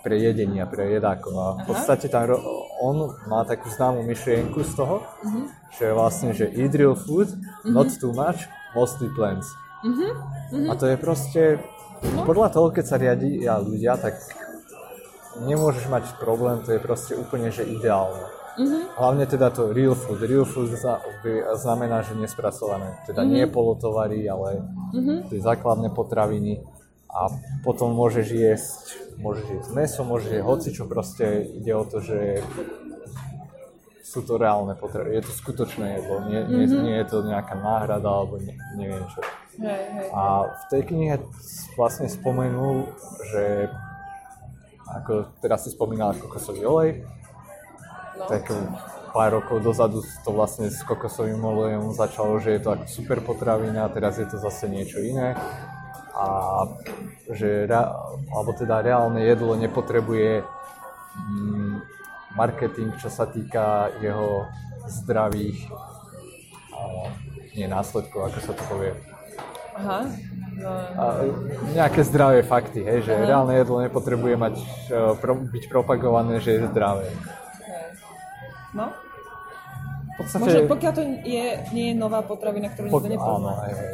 pre jedenia, pre jedákov. A v podstate tam ro- on má takú známú myšlienku z toho, Mhm. že je vlastne, že eat real food, not too much, mostly plants. Mhm. A to je proste, podľa toho, keď sa riadia ľudia, tak nemôžeš mať problém, to je proste úplne, že ideálne. Hlavne teda to real food. Real food znamená, že nespracované. Teda nie polotovary, ale tie základné potraviny. A potom môžeš jesť, môžeš jesť meso, môžeš jesť hocičo, proste ide o to, že sú to reálne potraviny. Je to skutočné jedlo, nie, nie, nie je to nejaká náhrada alebo ne, neviem čo. Hej, hej. A v tej knihe vlastne spomenul, že ako teraz si spomínala kokosový olej, No. tak pár rokov dozadu to vlastne s kokosovým olejom začalo, že je to ako super potravina, teraz je to zase niečo iné. A že alebo teda reálne jedlo nepotrebuje mm, marketing, čo sa týka jeho zdravých nie následkov, ako sa to povie. Aha. No, A nejaké zdravé fakty, hej, že reálne jedlo nepotrebuje mať, e, pro, byť propagované, že je zdravé. No, V podstate, možno pokiaľ to je, nie je nová potravina, ktorú nikto áno, nepozná. hej, hej.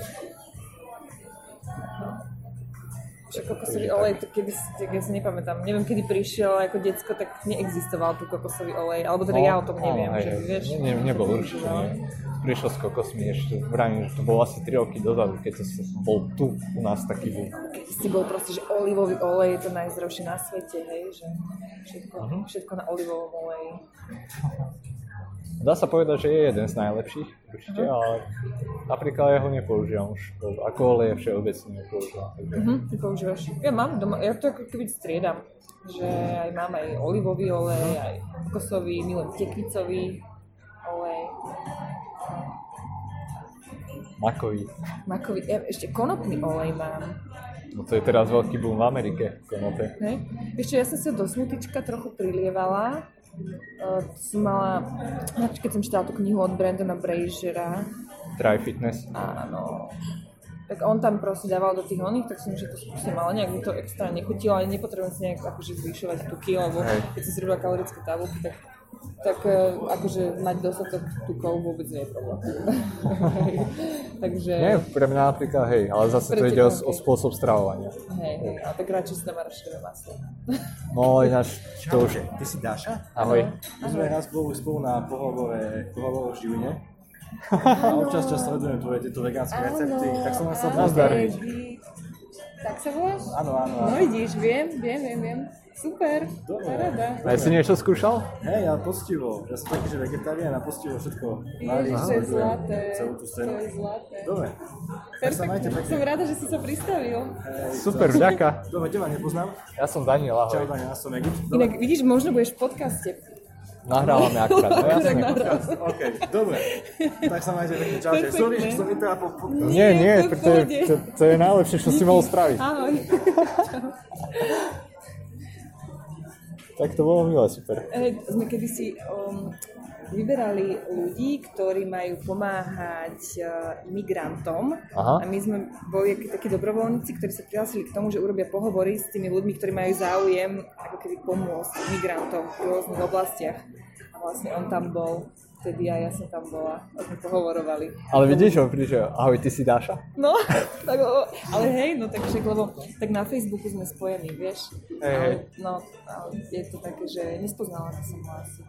Čo kokosový olej, to kedy, ja si nepamätám, neviem kedy prišiel ako decko, tak neexistoval tu kokosový olej, alebo teda No, ja o tom neviem, áno, že hej. vieš. Ne, ne, nebol určite, nie. Prišiel s kokosmi ešte, vravím, že to bolo asi 3 roky dozadu, keď to bol tu u nás taký boom. Keď si bol proste, že olivový olej je to najzdravšie na svete, hej, že všetko, Mhm. všetko na olivovom oleji. Dá sa povedať, že je jeden z najlepších, určite, Mhm. ale napríklad ja ho nepoužívam už, ako olej všeobecne nepoužívam. Takže... Ty používaš. Ja mám doma, ja to ako keby striedam. Že aj mám aj olivový olej, aj kokosový, milujem tekvicový olej, Makový. makový, ja, ešte konopný olej mám. No to je teraz veľký boom v Amerike, konope. Hej. Ešte ja som sa do smutička trochu prilievala. Uh, som mala, keď som čítala tú knihu od Brandona Brazera, Try fitness. áno, tak on tam proste dával do tých oných, tak som že to skúsim, ale nejak mi to extra nechutilo, ale nepotrebujem si nejak akože zvyšovať tuky, lebo Hej. keď som si robila kalorické tabulky, tak tak eh, akože mať dostatok tukov vôbec nie je problém. Takže, Nie, pre mňa napríklad, hej, ale zase to ide o, o hej. spôsob stravovania. hej, hej, a tak radšej si tam arašidové maslo. No ináč, to už... Ty si Dáša? Ahoj. My sme raz boli spolu na pohovore, pohovore v Žiline. A občas čas sledujem tvoje tieto vegánske recepty, tak som len sa pozrieť. Tak sa voláš? Áno, áno, No vidíš, viem, viem, viem, viem. Super, Dobre. rada. A si niečo skúšal? Hej, ja postivo. Ja som taký, že vegetarián a postivo všetko. Ježiš, to je zlaté. Celú tú To scénu. je zlaté. Dobre. Perfektne. Som rada, že si sa pristavil. Hej, Super, vďaka. Dobre, teba nepoznám. Ja som Daniel, Čau, ahoj. Daniel, ja som Egip. Inak vidíš, možno budeš v podcaste. Nahrávame akurát, no Tak jasne. nahrám. OK, dobre. Tak sa majte pekne. Perfektne. Sorry, že som vytrapol po... Nie, nie, to to to, to je najlepšie, čo si mohol spraviť. Ahoj. Tak to bolo milé, super. Eh, Sme kedysi um, vyberali ľudí, ktorí majú pomáhať uh, imigrantom. Aha. A my sme boli akí takí dobrovoľníci, ktorí sa prihlásili k tomu, že urobia pohovory s tými ľuďmi, ktorí majú záujem ako keby pomôcť imigrantom v rôznych oblastiach. A vlastne on tam bol, vtedy aj ja som tam bola a sme pohovorovali. Ale vidíš, on že ahoj, ty si Dáša? No, tak, ale hej, no tak však, lebo tak na Facebooku sme spojení, vieš. Hej, hej. no, ale je to také, že nespoznala som ho asi.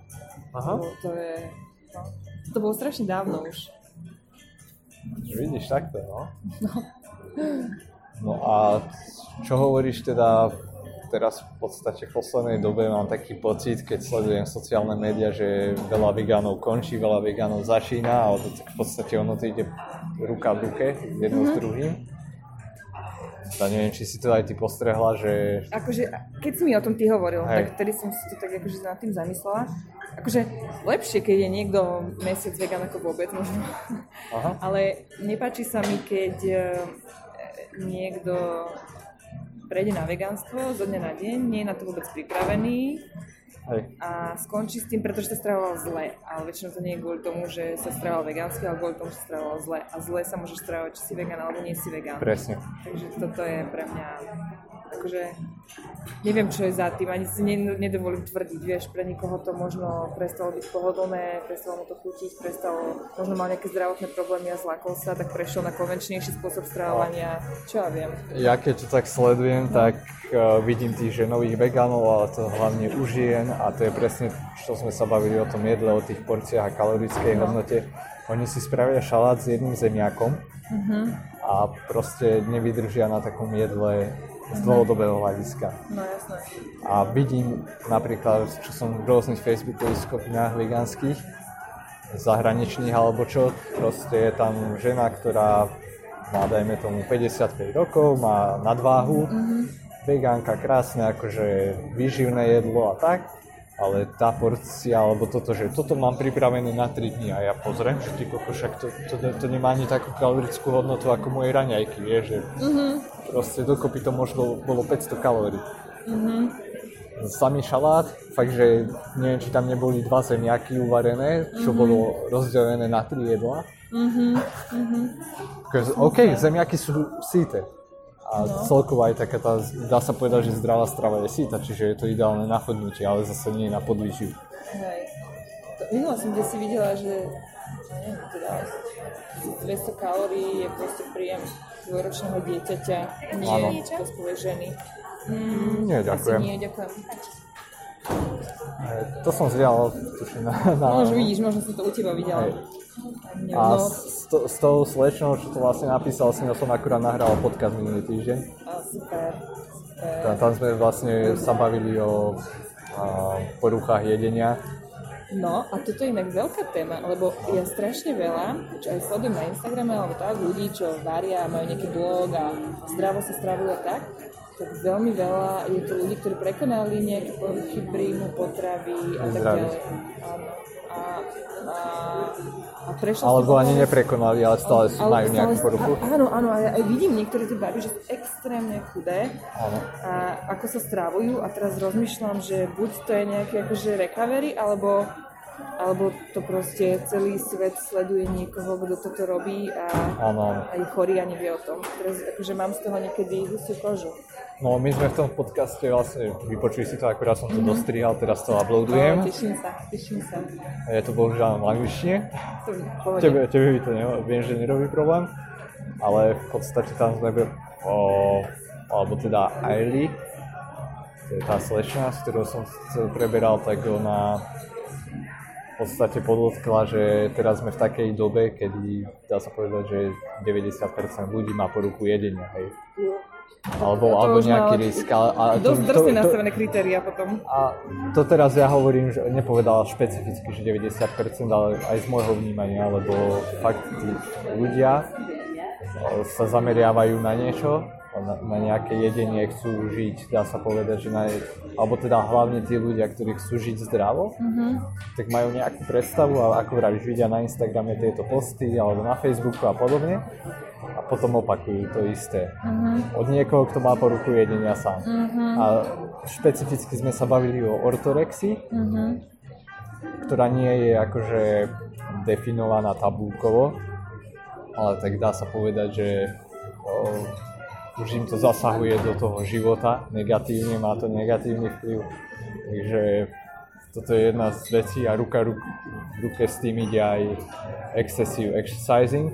Aha. To, to je, no, to bolo strašne dávno už. Vidíš, takto, no. No a čo hovoríš teda teraz v podstate v poslednej dobe mám taký pocit, keď sledujem sociálne médiá, že veľa vegánov končí, veľa vegánov začína, tak v podstate ono to ide ruka v ruke, jedno s druhým. Ja neviem, či si to aj ty postrehla, že Akože, keď si mi o tom ty hovoril, Hej. tak vtedy som si to tak akože nad tým zamyslela. Akože lepšie, keď je niekto mesiac vegan ako vôbec možno. Aha. Ale nepáči sa mi, keď e, niekto prejde na vegánstvo zo dňa na deň, nie je na to vôbec pripravený hej, a skončí s tým, pretože sa stravoval zle. Ale väčšinou to nie je kvôli tomu, že sa stravoval vegánsky, ale kvôli tomu, že sa stravoval zle. A zle sa môžeš stravovať, či si vegán alebo nie si vegán. presne. Takže toto je pre mňa, akože neviem, čo je za tým, ani si ne- nedovolím tvrdiť, vieš, pre nikoho to možno prestalo byť pohodlné, prestalo mu to chutiť, prestalo, možno mal nejaké zdravotné problémy a zlakol sa, tak prešiel na konvenčnejší spôsob stravovania, čo ja viem. Ja keď to tak sledujem, tak uh, vidím tých že nových vegánov, ale to hlavne u žien a to je presne, čo sme sa bavili o tom jedle, o tých porciách a kalorickej hodnote. Oni si spravia šalát s jedným zemiakom a proste nevydržia na takom jedle z dlhodobého hľadiska. No jasné. A vidím napríklad, čo som v rôznych facebookových skupinách vegánskych, zahraničných alebo čo, proste je tam žena, ktorá má dajme tomu 55 rokov, má nadváhu, vegánka, krásne, akože výživné jedlo a tak, ale tá porcia, alebo toto, že toto mám pripravené na 3 dní a ja pozriem, že ty koko, však to, to, to nemá ani takú kalorickú hodnotu ako moje raňajky, vieš, že proste dokopy to možno bolo 500 kalórií. Samý šalát, fakt, že neviem, či tam neboli dva zemiaky uvarené, čo bolo rozdelené na tri jedla. Mm-hmm. OK, zemiaky sú síte. A celkovo aj taká tá, dá sa povedať, že zdravá strava je síta, čiže je to ideálne na chodnutie, ale zase nie na podvýživ. Hej. To, minula som kde si videla, že neviem, teda 200 kalórií je proste príjem dvojročného dieťaťa, nie Áno. dospelej ženy. Nie, ďakujem. Asi nie, ďakujem. E, To som zvial, tuším, na... na No, už vidíš, možno som to u teba videla. Hej. Nie, A no, s, to, s tou slečnou, čo to vlastne napísal, s ňou som akurát nahral podcast minulý týždeň. a super, super. Tam, tam sme vlastne sa bavili o a, poruchách jedenia. No a toto je inak veľká téma, lebo ja strašne veľa, čo aj sledujem na Instagrame alebo tak, ľudí, čo varia, majú nejaký blog a zdravo sa stravujú a tak, tak veľmi veľa je to ľudí, ktorí prekonali nejaké poruchy príjmu, potravy a tak ďalej. Áno. A, a, a prešla Alebo ani toho- neprekonali, ale stále ale majú stále- nejakú poruchu. Áno, áno, ja aj vidím niektoré tie baby, že sú extrémne chudé Áno. a ako sa strávujú a teraz rozmýšľam, že buď to je nejaké akože recovery, alebo, alebo to proste celý svet sleduje niekoho, kto toto robí a, áno. a je chorý a nevie o tom. Teraz akože mám z toho niekedy hustú kožu. No my sme v tom podcaste vlastne, vypočuli si to, akurát som to Mhm. dostrihal, teraz to No, uploadujem. teším sa, teším sa. Je to bohužiaľ v angličtine. Tebe, tebe by to ne, viem, že nerobí problém, ale v podstate tam sme o, alebo teda Ailey, to je tá slečna, s ktorou som preberal, tak ona v podstate podotkla, že teraz sme v takej dobe, kedy dá sa povedať, že 90% ľudí má poruchu jedenia, hej. Alebo, To alebo nejaký ale- risk. A, a Dosť to- drsne to- nastavené kritéria potom. a to teraz ja hovorím, že nepovedal špecificky, že 90%, ale aj z môjho vnímania, lebo fakt tí ľudia o, sa zameriavajú na niečo, na, na nejaké jedenie, chcú žiť, dá sa povedať, že na, alebo teda hlavne tí ľudia, ktorí chcú žiť zdravo, tak majú nejakú predstavu a ako vravíš, vidia na Instagrame tieto posty alebo na Facebooku a podobne a potom opakujú to isté. Od niekoho, kto má poruchu jedenia sám. A špecificky sme sa bavili o ortorexii, ktorá nie je akože definovaná tabulkovo, ale tak dá sa povedať, že o, už im to zasahuje do toho života negatívne, má to negatívny vplyv. Takže toto je jedna z vecí a ruka ruk, ruke s tým ide aj excessive exercising,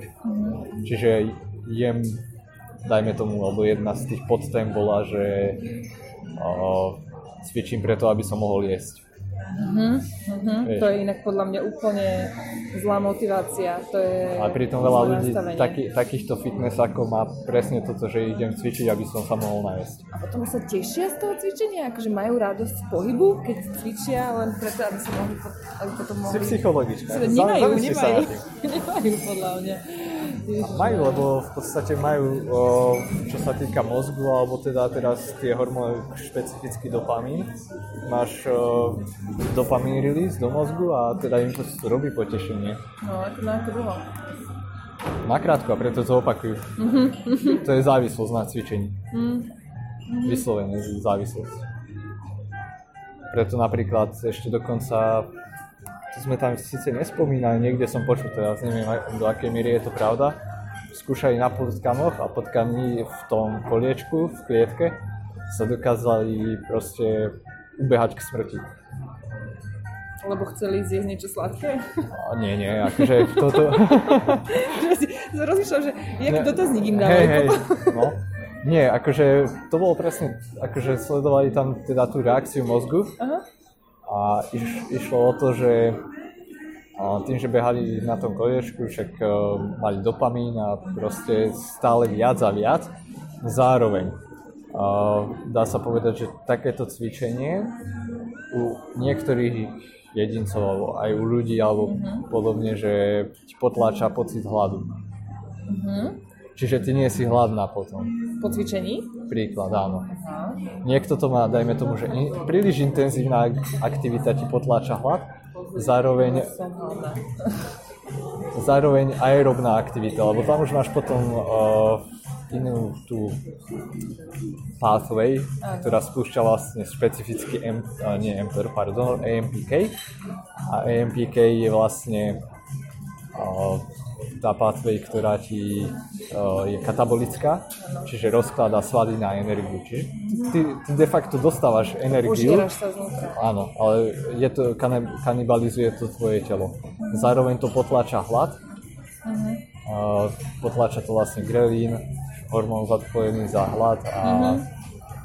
čiže jem, dajme tomu, alebo jedna z tých podtém bola, že o, cvičím preto, aby som mohol jesť. Mhm, Vieš. to je inak podľa mňa úplne zlá motivácia. To je Ale pritom veľa ľudí, taký, takýchto fitnessakov má presne toto, že idem cvičiť, aby som sa mohol najesť. A potom sa tešia z toho cvičenia, akože majú radosť z pohybu, keď cvičia len preto, aby sa mohli, aby potom Si mohli... psychologička. Sa- Nemajú, sa nemajú, nemajú podľa mňa. Ježiš, Majú, lebo v podstate majú, o, čo sa týka mozgu, alebo teda teraz tie hormóny, špecificky dopamín. Máš o, dopamín release do mozgu a teda im to robí potešenie. No, ako, no, ako dlho? Nakrátko a preto to opakujú. To je závislosť na cvičení. Vyslovene závislosť. Preto napríklad ešte dokonca, to sme tam síce nespomínali, niekde som počul, teraz neviem do akej miery je to pravda, skúšali na potkamoch a potkani v tom koliečku, v klietke, sa dokázali proste ubehať k smrti. Lebo chceli zjesť niečo sladké? A nie, nie, akože toto... Rozmýšľam, že jaký Ne. dotazník im dávajú hej, no. Nie, akože to bolo presne, akože sledovali tam teda tú reakciu mozgu Aha. a iš, išlo o to, že a tým, že behali na tom koliečku, však e, mali dopamín a proste stále viac a viac. Zároveň a dá sa povedať, že takéto cvičenie u niektorých jedincov alebo aj u ľudí alebo podobne, že ti potláča pocit hladu. Čiže ty nie si hladná potom. Po cvičení? Príklad, áno. Aha. Niekto to má, dajme tomu, že in, príliš intenzívna ak- aktivita ti potláča hlad, zároveň, zároveň aerobná aktivita, lebo tam už máš potom uh, inú tú pathway, ktorá spúšťa vlastne špecificky M, nie MPR, pardon, AMPK. A AMPK je vlastne uh, tá pathway, ktorá ti uh, je katabolická, čiže rozkladá svaly na energiu. Čiže ty, ty de facto dostávaš energiu. Užieraš sa znútra. Áno, ale je to, kanibalizuje to tvoje telo. Zároveň to potláča hlad, uh, potláča to vlastne grelín, hormón zodpovedný za hlad a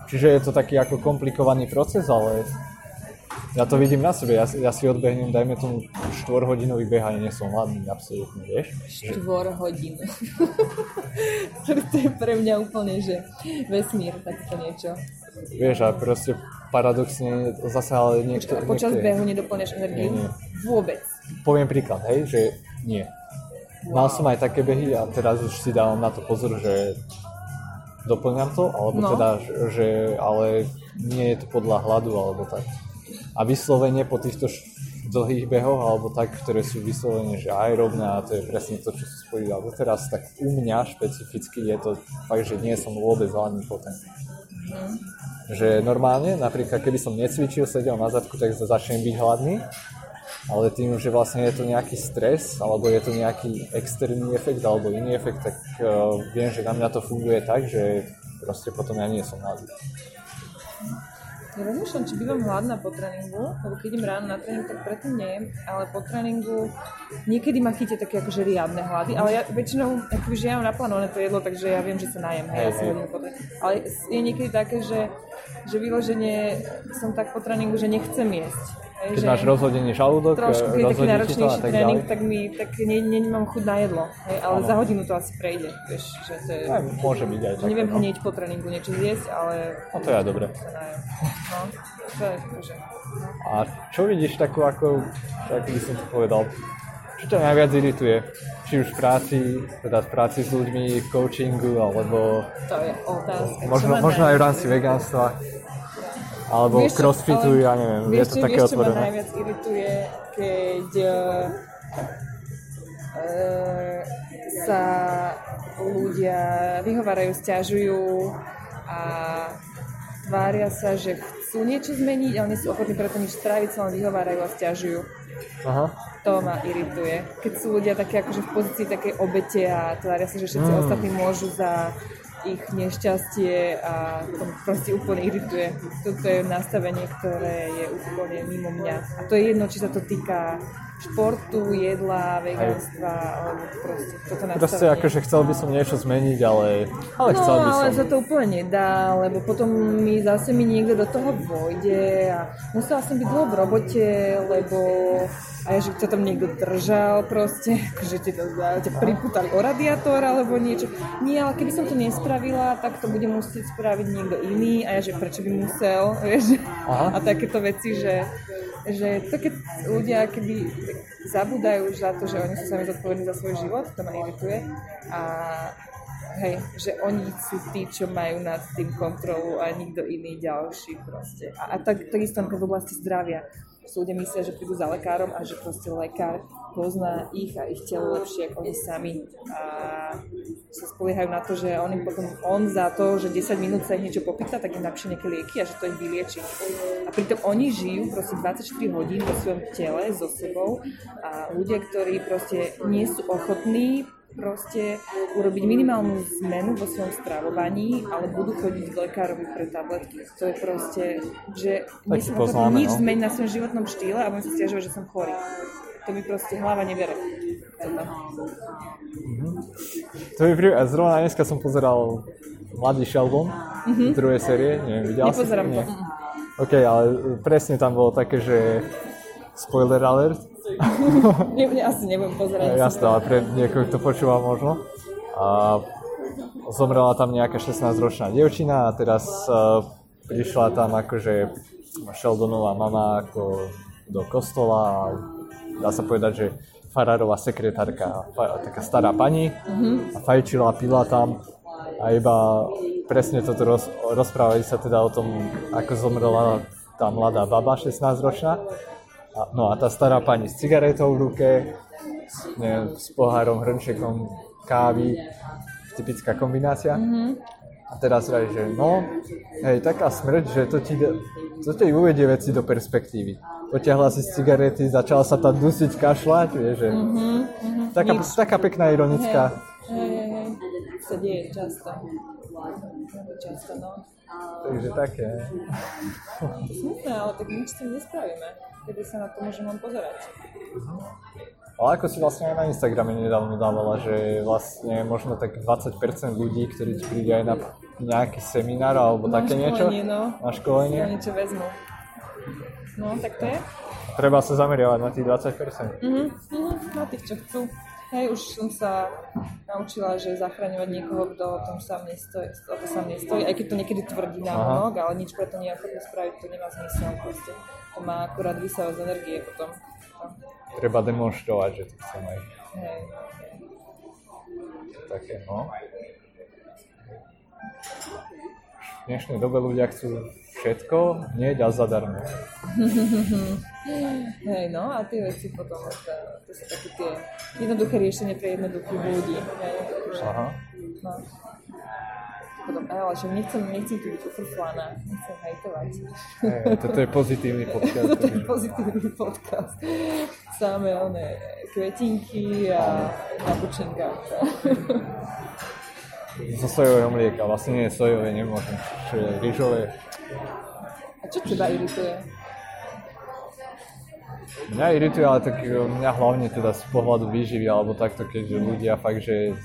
čiže je to taký ako komplikovaný proces, ale ja to vidím na sebe, ja, si- ja si odbehnem, dajme tomu 4 hodinový beh a nie som hladný, absolútne, vieš. Štvor hodín. to je pre mňa úplne, že vesmír, takéto niečo. Vieš, a proste paradoxne zase ale niekto... A počas niekto je- behu nedoplňaš energiu? Nie, nie. Vôbec. Poviem príklad, hej, že nie. Mal som aj také behy a teraz už si dávam na to pozor, že doplňam to, alebo No. teda, že ale nie je to podľa hladu, alebo tak. A vyslovene po týchto dlhých behoch, alebo tak, ktoré sú vyslovene, že aerobné a to je presne to, čo si spojil doteraz, tak u mňa špecificky je to fakt, že nie som vôbec hladný potom. Že normálne, napríklad keby som necvičil, sedel na zadku, tak začnem byť hladný, ale tým, že vlastne je to nejaký stres, alebo je to nejaký externý efekt, alebo iný efekt, tak uh, viem, že na mňa to funguje tak, že proste potom ja nie som hladný. Ja rozmýšľam, či bývam hladná po tréningu, lebo keď idem ráno na tréning, tak predtým nie, ale po tréningu niekedy ma chytia také akože riadne hlady, ale ja väčšinou, akoby, že ja mám naplánované to jedlo, takže ja viem, že sa najem, hej, hodinu po tréningu. Ale je niekedy také, že, že vyloženie som tak po tréningu, že nechcem jesť. Hej, Keď že máš rozhodený žalúdok, trošku, keď je taký náročnejší tak tréning, tak mi tak ne, ne, nemám chuť na jedlo, hej, ale Áno. za hodinu to asi prejde, vieš, že to je... Aj, môže byť aj Že také, neviem no. hneď po tréningu niečo zjesť, ale No to je dobre. sa najem. No, to je akože... A čo vidíš takú ako, ako by som to povedal, čo ťa najviac irituje? Či už v práci, teda v práci s ľuďmi, v coachingu, alebo To je otázka. možno, možno aj v rámci irituje? Alebo Vieš crossfitu, ale ja neviem, je vieš to čo, také vieš, čo ma otvorené. najviac irituje, keď uh, sa ľudia vyhovárajú, stiažujú a tvária sa, že chcú niečo zmeniť, ale nie sú ochotní preto nič spraviť, sa len vyhovárajú a stiažujú. Aha. To ma irituje. Keď sú ľudia také akože v pozícii takej obete a tvária sa, že všetci Mm. ostatní môžu za ich nešťastie a to proste úplne irituje. Toto je nastavenie, ktoré je úplne mimo mňa. A to je jedno, či sa to týka športu, jedla, vegánstva, alebo proste toto nastavenie. Proste akože chcel by som niečo zmeniť, ale, ale No, chcel by ale som. sa to úplne nedá, lebo potom mi zase mi niekto do toho vojde a musela som byť dlho v robote, lebo a ja, že ťa tam niekto držal proste, že ti to ťa pripútali o radiátor alebo niečo. Nie, ale keby som to nespravila, tak to bude musieť spraviť niekto iný a ja, že prečo by musel, vieš. Aha. A takéto veci, že, že to keď ľudia keby zabúdajú už za to, že oni sú sami zodpovední za svoj život, to ma irituje. A hej, že oni sú tí, čo majú nad tým kontrolu a nikto iný ďalší proste. A, a tak, takisto v oblasti zdravia. Ľudia myslia, že prídu za lekárom a že proste lekár pozná ich a ich telo lepšie ako oni sami. A sa spoliehajú na to, že on im potom, on za to, že 10 minút sa ich niečo popýta, tak im napíše nejaké lieky a že to ich vylieči. A pritom oni žijú proste 24 hodín vo svojom tele so sebou a ľudia, ktorí proste nie sú ochotní proste urobiť minimálnu zmenu vo svojom stravovaní, ale budú chodiť k lekárovi pre tabletky. To je proste, že nie som poznáme, nič no. zmeniť na svojom životnom štýle a budem sa stiažovať, že som chorý. To mi proste hlava nebere. Toto. To mi pri... a Zrovna dneska som pozeral Mladý Sheldon, mm-hmm. druhej série, neviem, videl si? To. Nie. OK, ale presne tam bolo také, že spoiler alert, Ne, ne, asi nebudem pozerať. Ja, Jasné, ale pre niekoho to počúva možno. A zomrela tam nejaká 16-ročná dievčina a teraz uh, prišla tam akože Sheldonová mama ako do kostola a dá sa povedať, že farárová sekretárka, fa- taká stará pani a fajčila, pila tam a iba presne toto roz, rozprávali sa teda o tom, ako zomrela tá mladá baba 16-ročná a, no a tá stará pani s cigaretou v ruke, s, neviem, s pohárom, hrnčekom kávy, typická kombinácia. Mm-hmm. A teraz vraví, že no, hej, taká smrť, že to ti, to ti uvedie veci do perspektívy. Potiahla si z cigarety, začala sa tam dusiť, kašľať, vieš, že... Mm-hmm. Taká, Nič. taká pekná ironická. Hej, hej, hej. Sa deje často. Často, no. Takže také. Smutné, ale tak nič s tým nespravíme. Kedy sa na to môžem len pozerať. Ale ako si vlastne aj na Instagrame nedávno dávala, že vlastne možno tak 20% ľudí, ktorí ti príde aj na nejaký seminár alebo Na také niečo, no. na školenie, Na niečo vezmu. No, tak to je. treba sa zameriavať na tých 20%. Mhm, mhm, na tých, čo chcú. Hej, už som sa naučila, že zachraňovať niekoho, kto o tom sám nestojí, o to sám nestojí, aj keď to niekedy tvrdí na honok, ale nič pre to nie je ochotný spraviť, to nemá zmysel proste. To má akurát vysávať z energie potom. Treba demonstrovať, že to chcem aj hej. také, no. Dnešnej dobe ľudia chcú všetko hneď a zadarmo. Hej, no a tie veci potom, to, to sú také tie jednoduché riešenie pre jednoduchých ľudí. Hej, Aha. no. Potom, ale že nechcem, nechcem tu byť ufrflaná, nechcem hejtovať. Hej, toto je pozitívny podcast. Toto je pozitívny podcast. Samé one kvetinky a kapučinka. Zo sojového mlieka, vlastne nie sojové, nemôžem, čo je rýžové. A čo teba irituje? Mňa irituje, ale tak e, mňa hlavne teda z pohľadu výživy, alebo takto, keďže ľudia fakt, že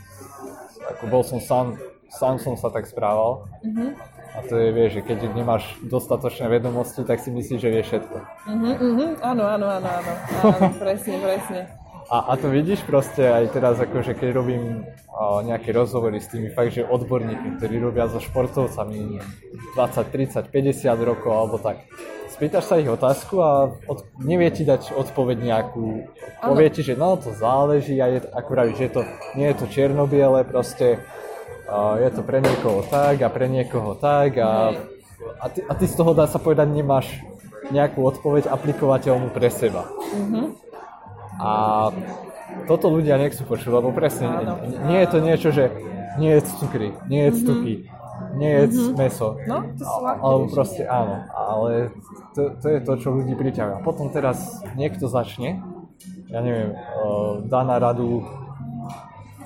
ako bol som sám, sám som sa tak správal. A to je, vieš, že keď nemáš dostatočné vedomosti, tak si myslíš, že vieš všetko. Mhm, mhm, áno, áno, áno, áno, áno, presne, presne. A, a to vidíš proste aj teraz, akože keď robím a, nejaké rozhovory s tými fakt, že odborníkmi, ktorí robia so športovcami 20, 30, 50 rokov alebo tak. Spýtaš sa ich otázku a od, nevie ti dať odpoveď nejakú. Povie ti, že no to záleží a je, ako že to, nie je to čierno-biele, proste a, je to pre niekoho tak a pre niekoho tak a, a, ty, a ty z toho dá sa povedať nemáš nejakú odpoveď aplikovateľnú pre seba. A toto ľudia nechcú počuť, lebo presne, Áno. nie je to niečo, že nie je cukry, nie je tuky, nie je meso. No, to sú Alebo proste áno, ale to, to je to, čo ľudí priťahuje. Potom teraz niekto začne, ja neviem, dá na radu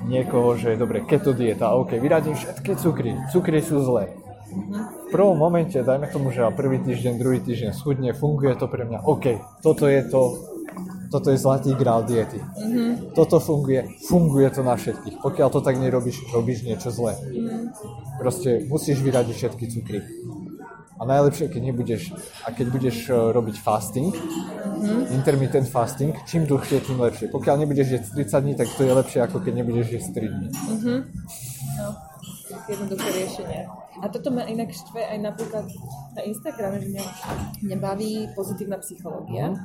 niekoho, že dobre, keto dieta, OK, vyradím všetky cukry, cukry sú zlé. V prvom momente, dajme tomu, že prvý týždeň, druhý týždeň schudne, funguje to pre mňa, OK, toto je to, toto je zlatý grál diety. Toto funguje, funguje to na všetkých. Pokiaľ to tak nerobíš, robíš niečo zlé. Proste musíš vyradiť všetky cukry. A najlepšie, keď nebudeš, a keď budeš eh, robiť fasting, intermittent fasting, čím dlhšie, tým lepšie. Pokiaľ nebudeš jesť 30 dní, tak to je lepšie, ako keď nebudeš jesť 3 dní. No, jednoduché riešenie. A toto ma inak štve aj napríklad na Instagrame, že mňa, mňa baví pozitívna psychológia,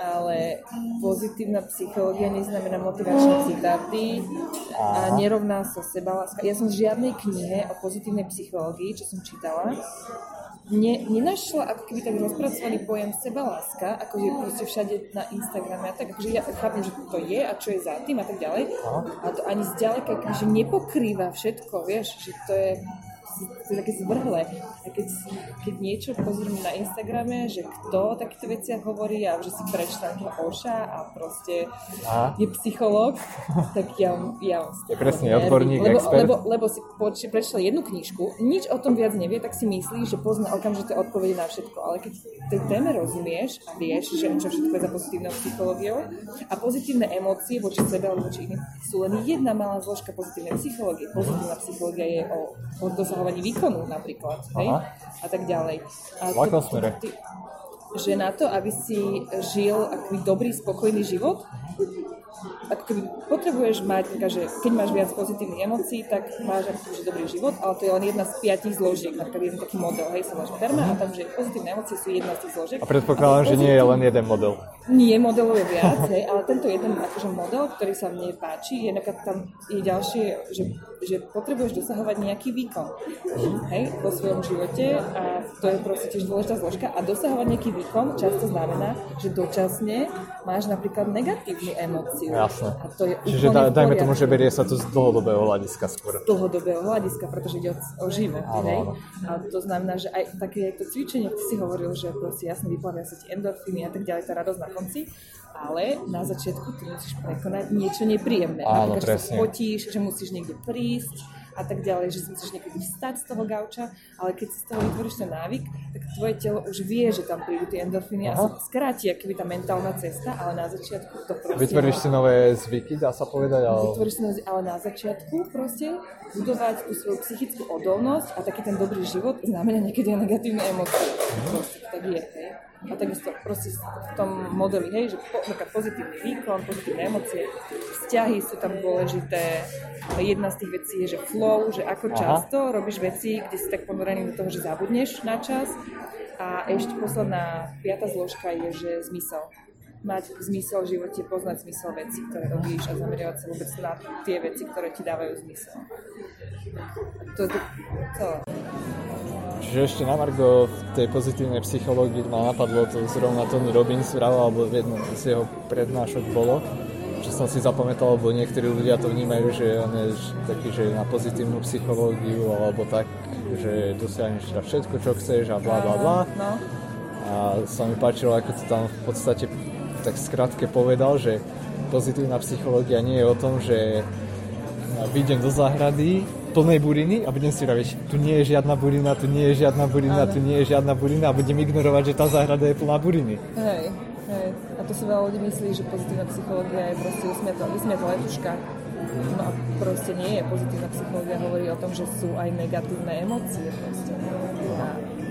ale pozitívna psychológia neznamená motivačné citáty a nerovná sa sebaláska. Ja som v žiadnej knihe o pozitívnej psychológii, čo som čítala, ne, nenašla ako keby tak rozpracovaný pojem sebaláska, akože proste všade na Instagrame a tak, akože ja chápem, že to je a čo je za tým a tak ďalej, a to ani zďaleka akože nepokrýva všetko, vieš, že to je je také zvrhlé. A keď, keď niečo pozriem na Instagrame, že kto o takýchto veciach hovorí a že si prečítam toho Oša a proste Aha. je psychológ, tak ja, ja Je presne odborník, lebo, expert. Lebo, lebo si poč- prečítal jednu knižku, nič o tom viac nevie, tak si myslí, že pozná okamžite odpovede na všetko. Ale keď tej téme rozumieš a vieš, že čo všetko je za pozitívnou psychológiou a pozitívne emócie voči sebe alebo voči iným sú len jedna malá zložka pozitívnej psychológie. Pozitívna psychológia je o, o dosahovaní výkonu napríklad, hej? Aha. A tak ďalej. A V akom smere? ty- že na to, aby si žil akoby dobrý, spokojný život, ako keby potrebuješ mať, že keď máš viac pozitívnych emócií, tak máš ako že dobrý život, ale to je len jedna z piatich zložiek, napríklad jeden taký model, hej, sa volá Perma a tam, že pozitívne emócie sú jedna z tých zložiek. A predpokladám, že nie je len jeden model. Nie, modelov je viac, hej, ale tento jeden akože model, ktorý sa mne páči, je napríklad tam je ďalšie, že, že potrebuješ dosahovať nejaký výkon hej, vo svojom živote a to je proste tiež dôležitá zložka a dosahovať nejaký výkon často znamená, že dočasne máš napríklad negatívnu emóciu. Jasné. A to je Čiže da, dajme tomu, že berie sa to z dlhodobého hľadiska skôr. dlhodobého hľadiska, pretože ide o, o život. Áno. A to znamená, že aj také to cvičenie, ty si hovoril, že proste jasne vyplavia sa ti endorfíny a tak ďalej, tá radosť na konci, ale na začiatku ty musíš prekonať niečo nepríjemné. Áno, Napríklad, že presne. spotíš, že musíš niekde prísť a tak ďalej, že si musíš niekedy vstať z toho gauča, ale keď si z toho vytvoríš ten návyk, tak tvoje telo už vie, že tam prídu tie endorfíny a sa skráti akýby tá mentálna cesta, ale na začiatku to proste... Vytvoríš si nové zvyky, dá sa povedať, ale... Vytvoríš si nové- ale na začiatku proste budovať tú svoju psychickú odolnosť a taký ten dobrý život znamená niekedy aj negatívne emócie. Proste to tak je, hej. A takisto proste v tom modeli, hej, že po, pozitívny výkon, pozitívne emócie, vzťahy sú tam dôležité. Jedna z tých vecí je, že flow, že ako Aha. často robíš veci, kde si tak ponorený do toho, že zabudneš na čas. A ešte posledná, piata zložka je, že zmysel. Mať zmysel v živote, poznať zmysel vecí, ktoré robíš a zameriavať sa vôbec na tie veci, ktoré ti dávajú zmysel. To to celé. Čiže ešte na Margo v tej pozitívnej psychológii ma napadlo to zrovna Tony Robbins vrával, alebo v jednom z jeho prednášok bolo, čo som si zapamätal, lebo niektorí ľudia to vnímajú, že on je taký, že na pozitívnu psychológiu, alebo tak, že dosiahneš všetko, čo chceš a bla bla bla. No, A sa mi páčilo, ako to tam v podstate tak skrátke povedal, že pozitívna psychológia nie je o tom, že vyjdem do záhrady plnej buriny a budem si vraviť, tu nie je žiadna burina, tu nie je žiadna burina, tu nie je žiadna burina a budem ignorovať, že tá záhrada je plná buriny. hej, hej. A to si veľa ľudí myslí, že pozitívna psychológia je proste vysmietla letuška. No a proste nie je. Pozitívna psychológia hovorí o tom, že sú aj negatívne emócie proste.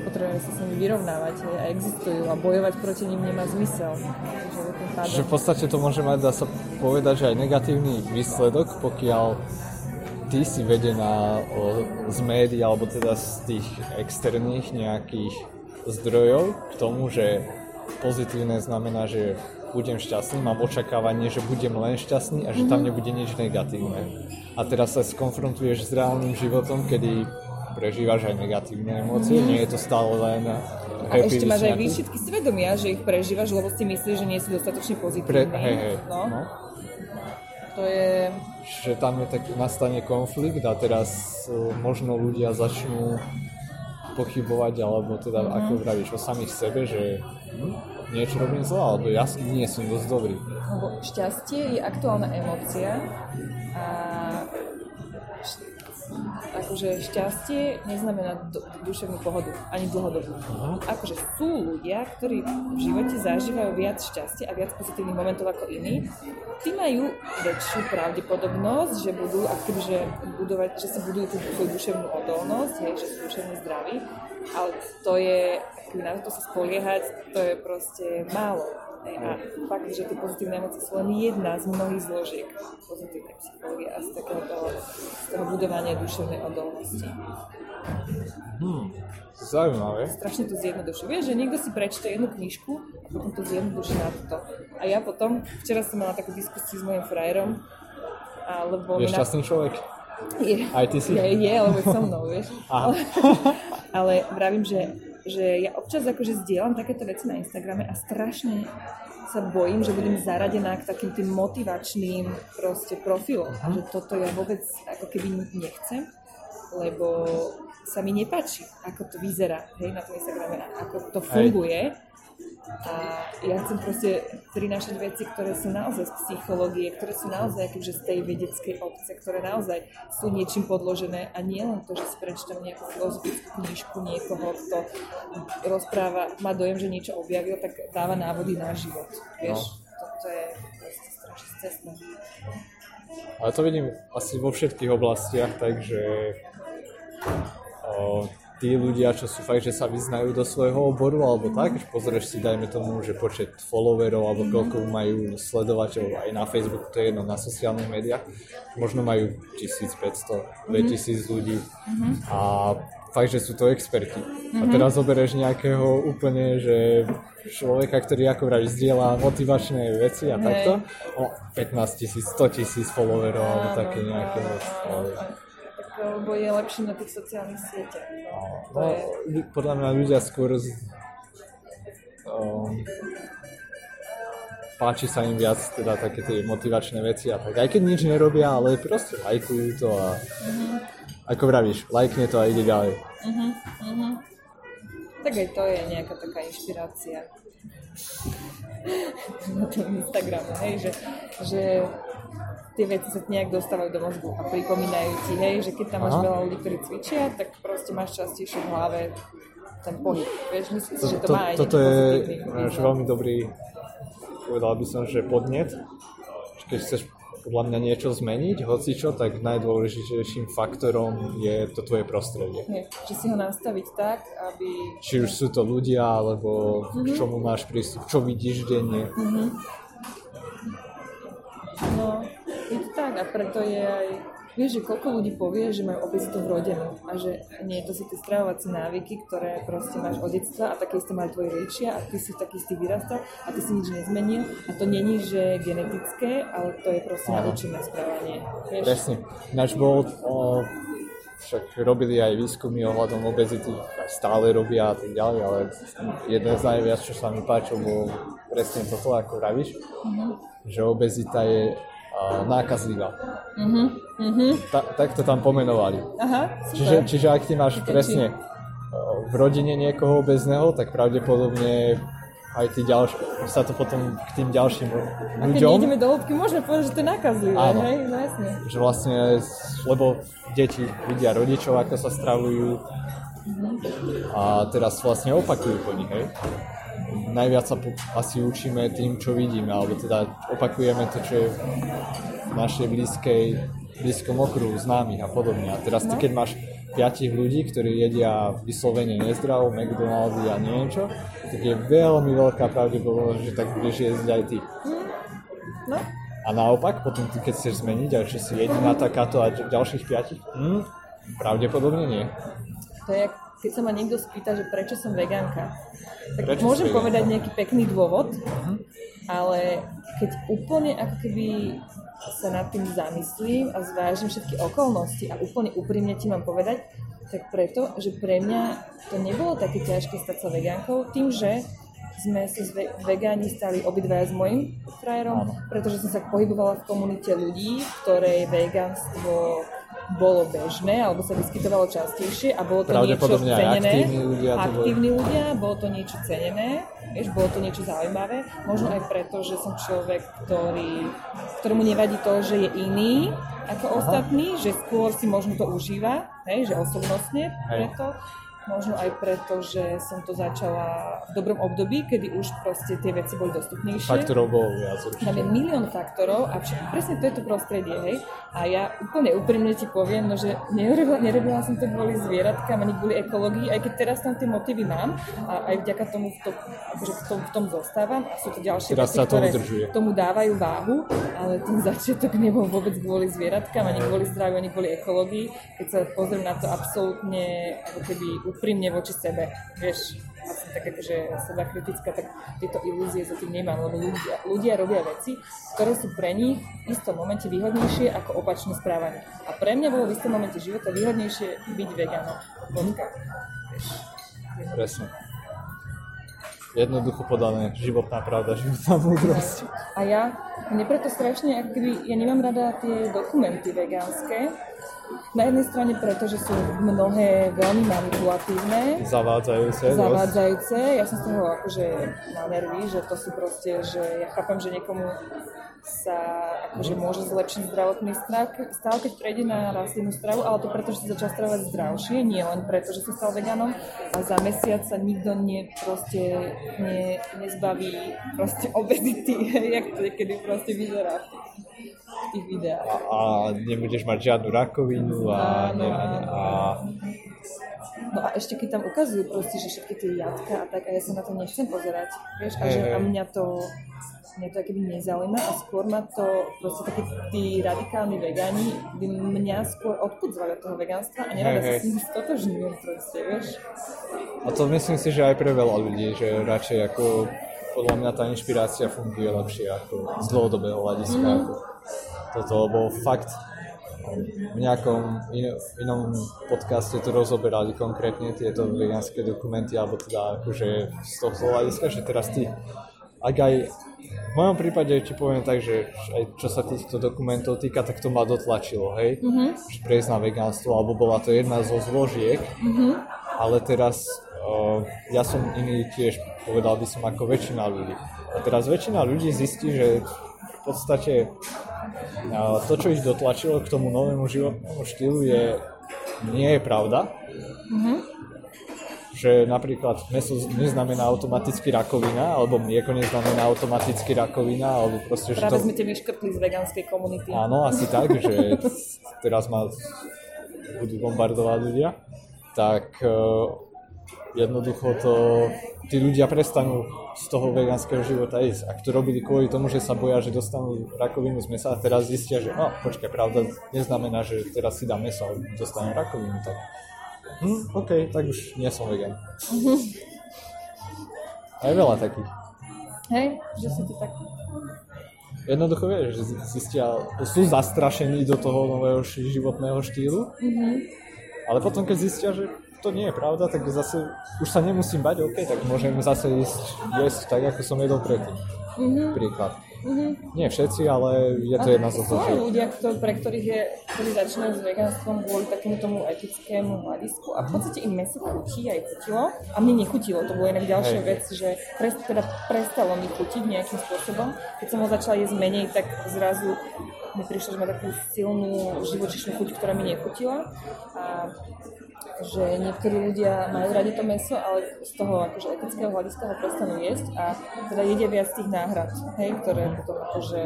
Potrebujeme sa s nimi vyrovnávať a existujú a bojovať proti nim nemá zmysel. Čiže v podstate to môže mať, dá sa povedať, že aj negatívny výsledok, pokiaľ ty si vedená o, z médií alebo teda z tých externých nejakých zdrojov k tomu, že pozitívne znamená, že budem šťastný, mám očakávanie, že budem len šťastný a že tam nebude nič negatívne. A teraz sa skonfrontuješ s reálnym životom, kedy prežívaš aj negatívne emócie, nie je to stále len A ešte máš aj výšitky svedomia, že ich prežívaš, lebo si myslíš, že nie si dostatočne pozitívny. Pre, hej, hej, No, no. to je... že tam je taký nastane konflikt a teraz e, možno ľudia začnú pochybovať, alebo teda Mhm. ako vravíš o samých sebe, že hm, niečo robím zle, alebo ja nie som dosť dobrý. Lebo šťastie je aktuálna emócia a akože šťastie neznamená do, duševnú pohodu, ani dlhodobú. Akože sú ľudia, ktorí v živote zažívajú viac šťastia a viac pozitívnych momentov ako iní. Tí majú väčšiu pravdepodobnosť, že budú akože budovať, že si budujú tú svoju duševnú odolnosť, hej, že sú duševne zdraví, ale to je, na to sa spoliehať, to je proste málo. A fakt, že tie pozitívne emócie sú len jedna z mnohých zložiek pozitívnej psychológie a z takého toho, z toho budovania duševnej odolnosti. Hm, zaujímavé. Strašne to zjednodušuje. Vieš, že niekto si prečíta jednu knižku a potom to zjednoduší na toto. A ja potom, včera som mala takú diskusiu s mojim frajerom, alebo... Je mi na- šťastný človek? Je, Aj ty si? je, je, lebo je so mnou, vieš. Aha. Ale vravím, že, že ja občas akože zdieľam takéto veci na Instagrame a strašne sa bojím, že budem zaradená k takým tým motivačným proste profilom. A že toto ja vôbec ako keby nechcem, lebo sa mi nepáči, ako to vyzerá hej, na tom Instagrame, ako to funguje. A ja chcem proste prinášať veci, ktoré sú naozaj z psychológie, ktoré sú naozaj akože z tej vedeckej obce, ktoré naozaj sú niečím podložené a nie len to, že si prečítam nejakú filozofickú knižku niekoho, kto rozpráva, má dojem, že niečo objavil, tak dáva návody na život. Vieš, toto je proste strašne cestné. Ale to vidím asi vo všetkých oblastiach, takže o, tí ľudia, čo sú fakt, že sa vyznajú do svojho oboru alebo tak, že pozrieš si, dajme tomu, že počet followerov alebo koľko majú sledovateľov aj na Facebooku, to je jedno, na sociálnych médiách, možno majú 1500, 2000 ľudí. A fakt, že sú to experti. A teraz zoberieš nejakého úplne, že človeka, ktorý ako vraví, zdieľa motivačné veci a takto, o 15 tisíc, 100 tisíc followerov alebo také nejaké. Ale- Tak, lebo je lepšie na tých sociálnych sieťach. No, je... ľu- podľa mňa ľudia skôr z, um, páči sa im viac teda také tie motivačné veci a tak. Aj keď nič nerobia, ale proste lajkujú to a ako vravíš, lajkne to a ide ďalej. Tak aj to je nejaká taká inšpirácia na tom Instagrame, hej, že, že tie veci sa nejak dostávajú do mozgu a pripomínajú ti, hej, že keď tam máš Aha. veľa ľudí, ktorí cvičia, tak proste máš častejšie v hlave ten pohyb. Vieš, myslím si, To, že to, to, má aj toto je význam. veľmi dobrý, povedal by som, že podnet. Keď chceš podľa mňa niečo zmeniť, hoci čo, tak najdôležitejším faktorom je to tvoje prostredie. Nie, že si ho nastaviť tak, aby... Či už sú to ľudia, alebo Mhm. k čomu máš prístup, čo vidíš denne. No, je to tak a preto je aj... Vieš, že koľko ľudí povie, že majú obezitu vrodenú a že nie, to sú tie stravovacie návyky, ktoré proste máš od detstva a také isté mali tvoji rodičia a ty si taký istý vyrastal a ty si nič nezmenil a to není, že genetické, ale to je proste naučené správanie. Vieš? Presne. Ináč bol, o, však robili aj výskumy ohľadom obezity, stále robia a tak ďalej, ale jeden z najviac, čo sa mi páčil, bol presne toto, ako vravíš, že obezita je nákazlivá. Ta, tak to tam pomenovali. Aha, super. Čiže, čiže ak ty máš presne o, v rodine niekoho obezného, tak pravdepodobne aj ty ďalš- sa to potom k tým ďalším a keď ľuďom nejdeme do hĺbky, môžeme povedať, že to je nakazlivé, Áno. hej? No jasne. že vlastne, lebo deti vidia rodičov, ako sa stravujú a teraz vlastne opakujú po nich, hej. Najviac sa asi učíme tým, čo vidíme, alebo teda opakujeme to, čo je v našej blízkej, blízkom okruhu známych a podobne. A teraz ty, No. keď máš piatich ľudí, ktorí jedia vyslovene nezdravo, McDonald's a neviem čo, tak je veľmi veľká pravdepodobnosť, že tak budeš jesť aj ty. No, A naopak, potom ty keď chceš zmeniť, a či si jediná takáto a ďalších piatich, hm, pravdepodobne nie. To je, keď sa ma niekto spýta, že prečo som vegánka. Tak Prečo môžem vegánka? povedať nejaký pekný dôvod, Mhm. ale keď úplne ako keby sa nad tým zamyslím a zvážim všetky okolnosti a úplne úprimne ti mám povedať, tak preto, že pre mňa to nebolo také ťažké stať sa vegánkou, tým, že sme sa z ve- vegáni stali obidvaja s mojim frajerom, pretože som sa pohybovala v komunite ľudí, v ktorej vegánstvo bolo bežné, alebo sa vyskytovalo častejšie a bolo to niečo cenené. aktívni ľudia to boli. aktívni ľudia, bolo to niečo cenené, vieš, bolo to niečo zaujímavé. Možno aj preto, že som človek, ktorý, ktorému nevadí to, že je iný ako ostatní, že skôr si možno to užíva, hej, že osobnostne Hej. preto. Možno aj preto, že som to začala v dobrom období, kedy už proste tie veci boli dostupnejšie. Faktorov bolo viac Tam určite. je milión faktorov a vš- presne to je to prostredie, hej. A ja úplne úprimne ti poviem, no, že nerobila, nerobila som to kvôli zvieratkám ani kvôli ekológii, aj keď teraz tam tie motívy mám a aj vďaka tomu v, to, akože v, tom, v tom zostávam a sú to ďalšie Teraz veci, sa to ktoré udržuje. tomu dávajú váhu, ale ten začiatok nebol vôbec kvôli zvieratkám, ani kvôli zdraviu, ani kvôli ekológii. Keď sa pozriem na to absolútne ako keby úprimne voči sebe, vieš, a som tak akože seba kritická, tak tieto ilúzie za tým nemám, lebo ľudia, ľudia robia veci, ktoré sú pre nich v istom momente výhodnejšie ako opačné správanie. A pre mňa bolo v istom momente života výhodnejšie byť vegánom. Bodka. Presne. Jednoducho podané, životná pravda, životná múdrosť. A ja, mne preto strašne, ako keby, ja nemám rada tie dokumenty vegánske. Na jednej strane preto, že sú mnohé veľmi manipulatívne, Zavádzajúce. zavádzajúce. Ja som z toho akože na nervy, že to sú proste, že ja chápem, že niekomu sa akože môže zlepšiť zdravotný stav, stav, keď prejde na rastlinnú stravu, ale to preto, že sa začal stravovať zdravšie, nie len preto, že sa stal vegánom a za mesiac sa nikto ne, proste ne, nezbaví proste obezity, jak to niekedy proste vyzerá v tých, videách. A nebudeš mať žiadnu rakovinu a, Áno, ne, áno. a No a ešte keď tam ukazujú proste, že všetky tie jatka a tak, a ja sa na to nechcem pozerať, vieš, a, že, a mňa to, mňa to akoby nezaujíma a skôr ma to, proste takí tí radikálni vegáni by mňa skôr odpudzovali od toho vegánstva a nerada sa s nimi stotožňujem proste, vieš. A to myslím si, že aj pre veľa ľudí, že radšej ako podľa mňa tá inšpirácia funguje lepšie ako z dlhodobého hľadiska. Mhm. Ako toto, lebo fakt v nejakom in, inom podcaste to rozoberali konkrétne tieto vegánske dokumenty, alebo teda akože z toho hľadiska, že teraz ty, ak aj v mojom prípade ti poviem tak, že aj čo sa týchto dokumentov týka, tak to ma dotlačilo, hej? Mm-hmm. Že prejsť na vegánstvo, alebo bola to jedna zo zložiek, mm-hmm. ale teraz uh, ja som iný tiež, povedal by som ako väčšina ľudí. A teraz väčšina ľudí zistí, že v podstate A to, čo ich dotlačilo k tomu novému životnému štýlu je, nie je pravda. Že napríklad meso neznamená automaticky rakovina, alebo mlieko neznamená automaticky rakovina, alebo proste, že Práve to... sme tie vyškrtli z vegánskej komunity. Áno, asi tak, že teraz ma budú bombardovať ľudia, tak uh, jednoducho to tí ľudia prestanú z toho vegánskeho života ísť. Ak to robili kvôli tomu, že sa boja, že dostanú rakovinu z mesa a teraz zistia, že no, počkaj, pravda neznamená, že teraz si dám meso a dostanem rakovinu, tak hm, OK, tak už nie som vegan. A je veľa takých. Hej, že si to tak... Jednoducho vieš, že zistia, sú zastrašení do toho nového životného štýlu, ale potom keď zistia, že to nie je pravda, tak zase už sa nemusím bať, OK, tak môžem zase ísť jesť tak, ako som jedol predtým. Príklad. Nie všetci, ale je to jedna zo Sú aj ľudia, ktor- pre ktorých je, ktorí začínajú s vegánstvom kvôli takému tomu etickému hľadisku a v podstate im meso chutí aj chutilo a mne nechutilo, to bolo inak ďalšia Hej. vec, že pres, teda prestalo mi chutiť nejakým spôsobom. Keď som ho začala jesť menej, tak zrazu mi prišlo, že má takú silnú živočišnú chuť, ktorá mi nechutila a že niektorí ľudia majú radi to meso, ale z toho akože etického hľadiska ho prestanú jesť a teda jedia viac tých náhrad, hej, ktoré potom akože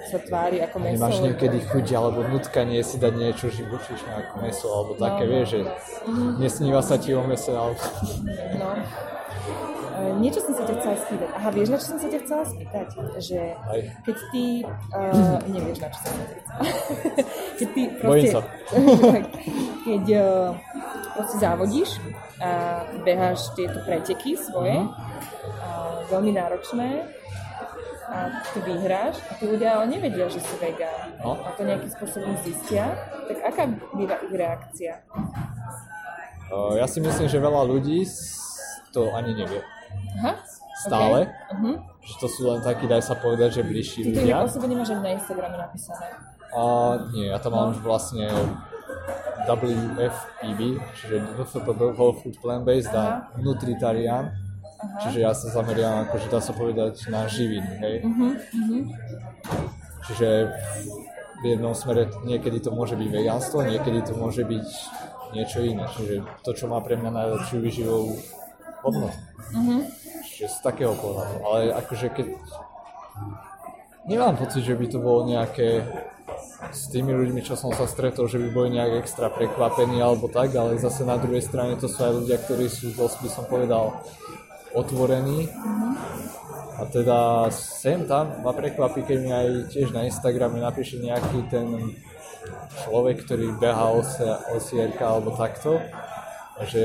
sa tvári ako meso. Nemáš niekedy chuť alebo nutkanie si dať niečo živočíšne ako meso alebo také, No. vieš, že nesníva sa ti o mese, ale No. E, niečo som sa ťa chcela spýtať. Aha, vieš, na čo som sa ťa chcela spýtať? Že keď ty... Uh, nevieš, na čo som sa ťa chcela. keď ty proste... Bojím sa. keď uh, proste závodíš a beháš tieto preteky svoje, Mhm. a veľmi náročné, a ty vyhráš a tí ľudia ale nevedia, že si vegán. No. A to nejakým spôsobom zistia. Tak aká býva ich reakcia? uh, ja si myslím, že veľa ľudí to ani nevie. Aha. Stále. Okay. Uh-huh. Že to sú len takí, daj sa povedať, že bližší Ty ľudia. sebe nemáš na Instagrame napísané. A nie, ja tam mám vlastne WFPB, čiže WFPB Whole Food Plant Based a Nutritarian. Čiže ja sa zameriam, akože dá sa povedať, na živiny, hej. Čiže v jednom smere niekedy to môže byť vegánstvo, niekedy to môže byť niečo iné. Čiže to, čo má pre mňa najlepšiu výživovú hodnotu. Čiže z takého pohľadu. Ale akože keď... Nemám pocit, že by to bolo nejaké s tými ľuďmi, čo som sa stretol, že by boli nejak extra prekvapení alebo tak, ale zase na druhej strane to sú aj ľudia, ktorí sú dosť, by som povedal, otvorení. A teda sem tam ma prekvapí, keď mi aj tiež na Instagrame napíše nejaký ten človek, ktorý osia, osierka alebo takto, že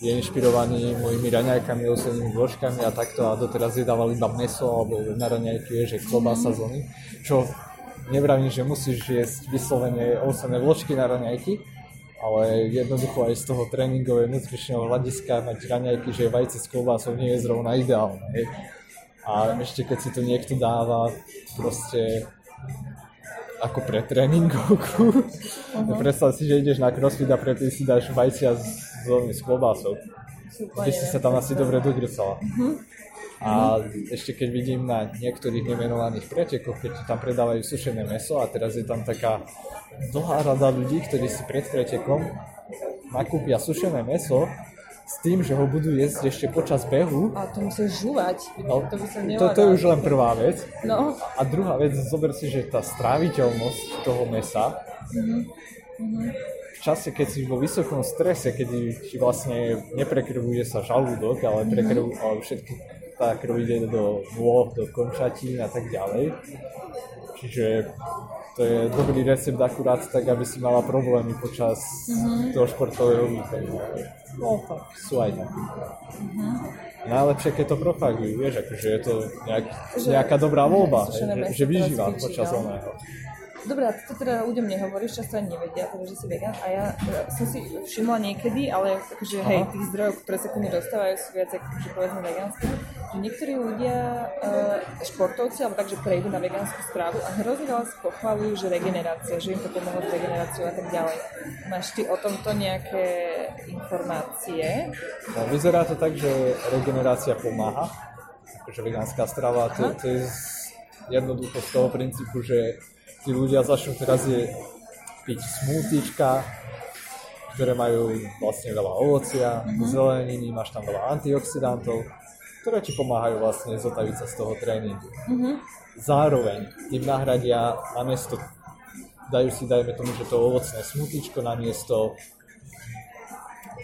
je inšpirovaný mojimi raňajkami, osenými vložkami a takto a doteraz jedával iba meso alebo na raňajky, vieš, že klobása z oný, čo nevravím, že musíš jesť vyslovene osené vložky na raňajky, ale jednoducho aj z toho tréningového nutričného hľadiska mať raňajky, že vajce s klobásou nie je zrovna ideálne. Hej. A ešte keď si to niekto dáva proste ako pre tréningovku. Uh-huh. Predstav si, že ideš na crossfit a predtým si dáš vajcia s, s, s klobásou. By si sa tam asi dobre dogrcala. A ešte keď vidím na niektorých nemenovaných pretekoch, keď ti tam predávajú sušené meso a teraz je tam taká dlhá rada ľudí, ktorí si pred pretekom nakúpia sušené meso s tým, že ho budú jesť ešte počas behu. A to musíš žúvať. No, to by som to, to je už len prvá vec. No, A druhá vec, zober si, že tá stráviteľnosť toho mesa v čase, keď si vo vysokom strese, keď ti vlastne neprekrvuje sa žalúdok, ale, prekrv, ale všetky tá krv ide do nôh, do končatín a tak ďalej. Čiže to je dobrý recept akurát tak, aby si mala problémy počas toho športového výkonu. No tak, sú aj takí. Najlepšie, keď to propagujú, vieš, akože je to nejak, nejaká dobrá voľba, že, že vyžíva počas no. oného. Dobre, a to teda ľuďom nehovoríš, často ani nevedia, že si vegan. A ja e, som si všimla niekedy, ale akože, hej, tých zdrojov, ktoré sa ku mne dostávajú, sú viac akože povedzme vegánske, že niektorí ľudia, e, športovci, alebo takže prejdú na vegánsku strávu a hrozne veľa si pochvalujú, že regenerácia, že im to pomohlo s regeneráciou a tak ďalej. Máš ty o tomto nejaké informácie? No, vyzerá to tak, že regenerácia pomáha, akože vegánska strava, to, to je z, jednoducho z toho princípu, že tí ľudia začnú teraz je piť smoothiečka, ktoré majú vlastne veľa ovocia, mm-hmm. zeleniny, máš tam veľa antioxidantov, ktoré ti pomáhajú vlastne zotaviť sa z toho tréningu. Mm-hmm. Zároveň tým nahradia namiesto, dajú si, dajme tomu, že to ovocné smutíčko namiesto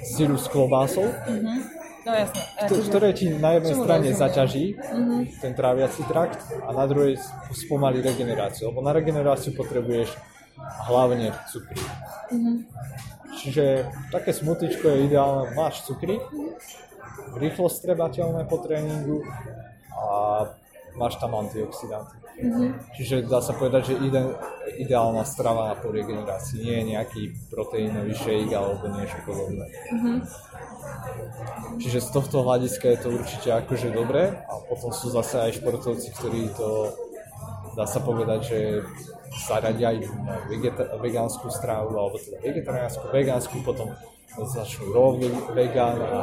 syru s klobásou, Mhm. No jasné. Kto- ktoré ti na jednej strane rozumiem. zaťaží Mhm. ten tráviaci trakt a na druhej spomalí regeneráciu, lebo na regeneráciu potrebuješ hlavne cukry. Mhm. Čiže také smutičko je ideálne, máš cukry, rýchlo strebateľné po tréningu a máš tam antioxidanty. Čiže dá sa povedať, že ide, ideálna strava po regenerácii. Nie je nejaký proteínový shake alebo niečo podobné. Čiže z tohto hľadiska je to určite akože dobré. A potom sú zase aj športovci, ktorí to dá sa povedať, že zaradia aj vegeta- vegánsku strávu alebo teda vegetariánsku, vegánsku, potom začnú ve- vegan a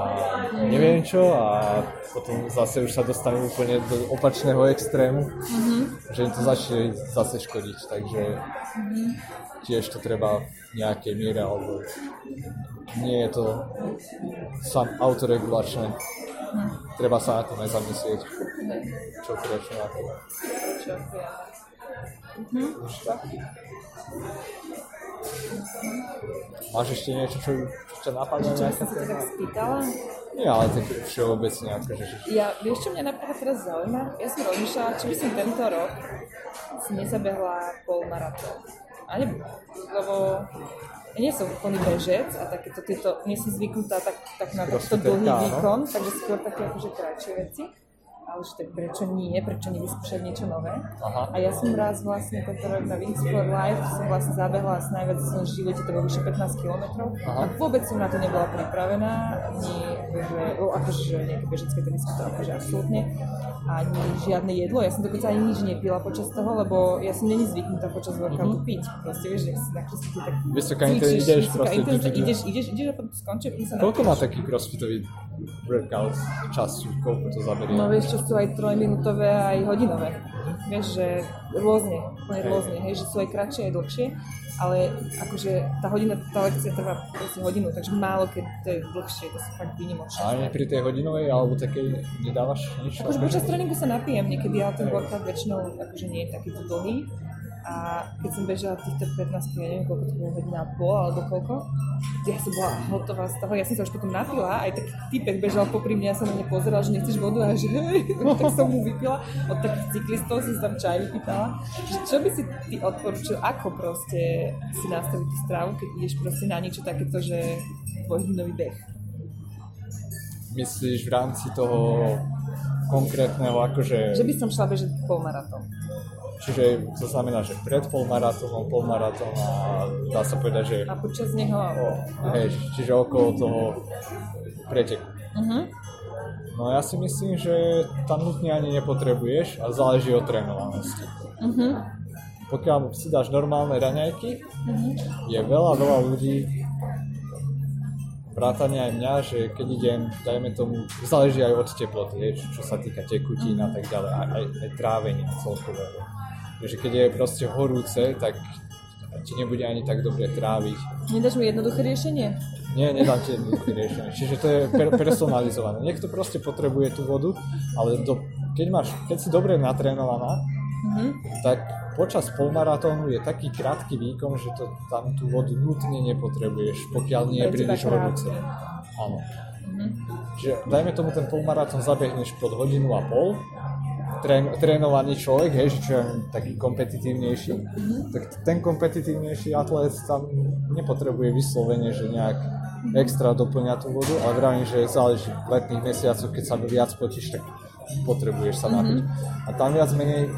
neviem čo a potom zase už sa dostanú úplne do opačného extrému, že im to začne zase škodiť, takže tiež to treba v nejakej miere alebo nie je to sám autoregulačné. Treba sa na tom aj zamyslieť, čo prečo na to. Čo, ja. Máš ešte niečo, čo, čo ťa napadne? Čo som sa to tak spýtala? Nie, ale tak všeobecne, akože, že Ja, vieš, čo mňa napríklad teraz zaujíma? Ja som rozmýšľala, či by som tento rok si nezabehla polmaratón. A ne, lebo ja nie som úplný bežec a takéto tieto, nie som zvyknutá tak, tak na takto dlhý výkon, takže skôr také akože kratšie veci. Ale že tak prečo nie, prečo nevyskúšať niečo nové. Aha. A ja som raz vlastne tento rok na Wings for Life som vlastne zabehla asi najviac v svojom živote, to bolo vyše 15 km. Aha. A vôbec som na to nebola pripravená, ani akože, o, akože že nejaké bežecké tenisky, to akože absolútne. Ani žiadne jedlo, ja som dokonca ani nič nepila počas toho, lebo ja som není zvyknutá počas workoutu piť. Proste vieš, že si na crossfite tak Vysoká cvičíš, ideš vysoká proste, tu. ideš, ideš, ideš a potom skončí, Koľko má taký crossfitový workout času? Koľko to zaberie? No vieš, čo sú aj trojminútové, aj hodinové. Vieš, že rôzne, úplne rôzne, hej, že sú aj kratšie, aj dlhšie, ale akože tá hodina, tá lekcia trvá proste hodinu, takže málo keď to je dlhšie, to sú fakt výnimočné. A ani pri tej hodinovej alebo takej nedávaš nič? Akože počas tréningu sa napijem niekedy, ale ten workout väčšinou akože nie je takýto dlhý. A keď som bežala týchto 15, ja neviem koľko to bolo, hodina a pol alebo koľko, ja som bola hotová z toho, ja som sa už potom napila, aj taký typek bežal popri mňa, ja som na mňa pozeral, že nechceš vodu a že tak som mu vypila. Od takých cyklistov som tam čaj vypýtala. Čo by si ty odporučil, ako proste si nastaviť tú stravu, keď ideš proste na niečo takéto, že dvojhodinový beh. Myslíš v rámci toho konkrétneho akože... Že by som šla bežať polmaratón. Čiže to znamená, že pred polmaratónom, polmaratón a dá sa povedať, že A počas neho... hej, čiže okolo toho preteku. Uh-huh. No ja si myslím, že tam nutne ani nepotrebuješ a záleží od trénovanosti. Uh-huh. Pokiaľ si dáš normálne raňajky, je veľa, veľa ľudí, vrátane aj mňa, že keď idem, dajme tomu, záleží aj od teploty, čo sa týka tekutín a tak ďalej, aj, aj, aj trávenia celkového. Takže keď je proste horúce, tak ti nebude ani tak dobre tráviť. Nedáš mi jednoduché riešenie? Nie, nedám ti jednoduché riešenie. Čiže to je per- personalizované. Niekto proste potrebuje tú vodu, ale do, keď, máš, keď si dobre natrénovaná, Mhm. tak počas polmaratónu je taký krátky výkon, že to, tam tú vodu nutne nepotrebuješ, pokiaľ nie je príliš horúce. Áno. Mhm. Čiže dajme tomu ten polmaratón zabehneš pod hodinu a pol, trén, trénovaný človek, hej, že čo je taký kompetitívnejší, Mhm. tak ten kompetitívnejší atlét tam nepotrebuje vyslovene, že nejak extra doplňa tú vodu, ale vravím, že záleží v letných mesiacoch, keď sa viac potíš, tak potrebuješ sa napiť. A tam viac menej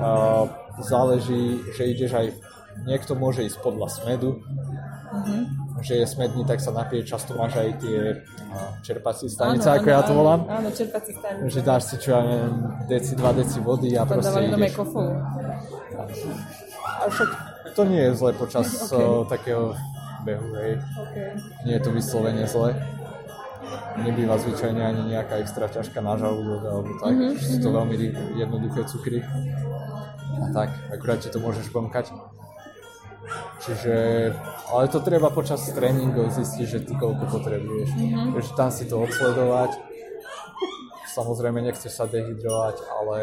uh, záleží, že ideš aj, niekto môže ísť podľa smedu, že je smedný, tak sa napije, často máš aj tie čerpacie stanice, ako ja to áno, volám. Áno, čerpací stanice. Že dáš si čo ja neviem, deci, dva deci vody a Tam proste ideš. kofolu. A však to nie je zle počas Ok. uh, takého behu, hej. Okay. Nie je to vyslovene zle. Nebýva zvyčajne ani nejaká extra ťažká na žalúdok alebo tak. Mhm, Sú to veľmi ri- jednoduché cukry. a tak, akurát ti to môžeš bomkať. Čiže, ale to treba počas tréningov zistiť, že ty koľko potrebuješ. Mm-hmm. Takže tam si to odsledovať. Samozrejme nechceš sa dehydrovať, ale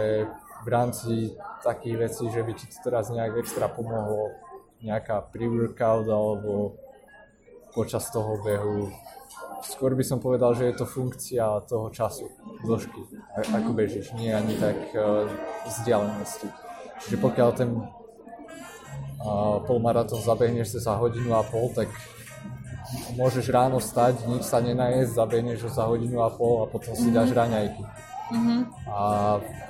v rámci takých vecí, že by ti to teraz nejak extra pomohlo, nejaká pre-workout alebo počas toho behu. Skôr by som povedal, že je to funkcia toho času, dĺžky, ako bežíš, nie ani tak uh, vzdialenosti. Čiže pokiaľ ten polmaratón zabehneš za hodinu a pol, tak môžeš ráno stať, nič sa nenajesť, zabehneš ho za hodinu a pol a potom si dáš raňajky. Mm-hmm. A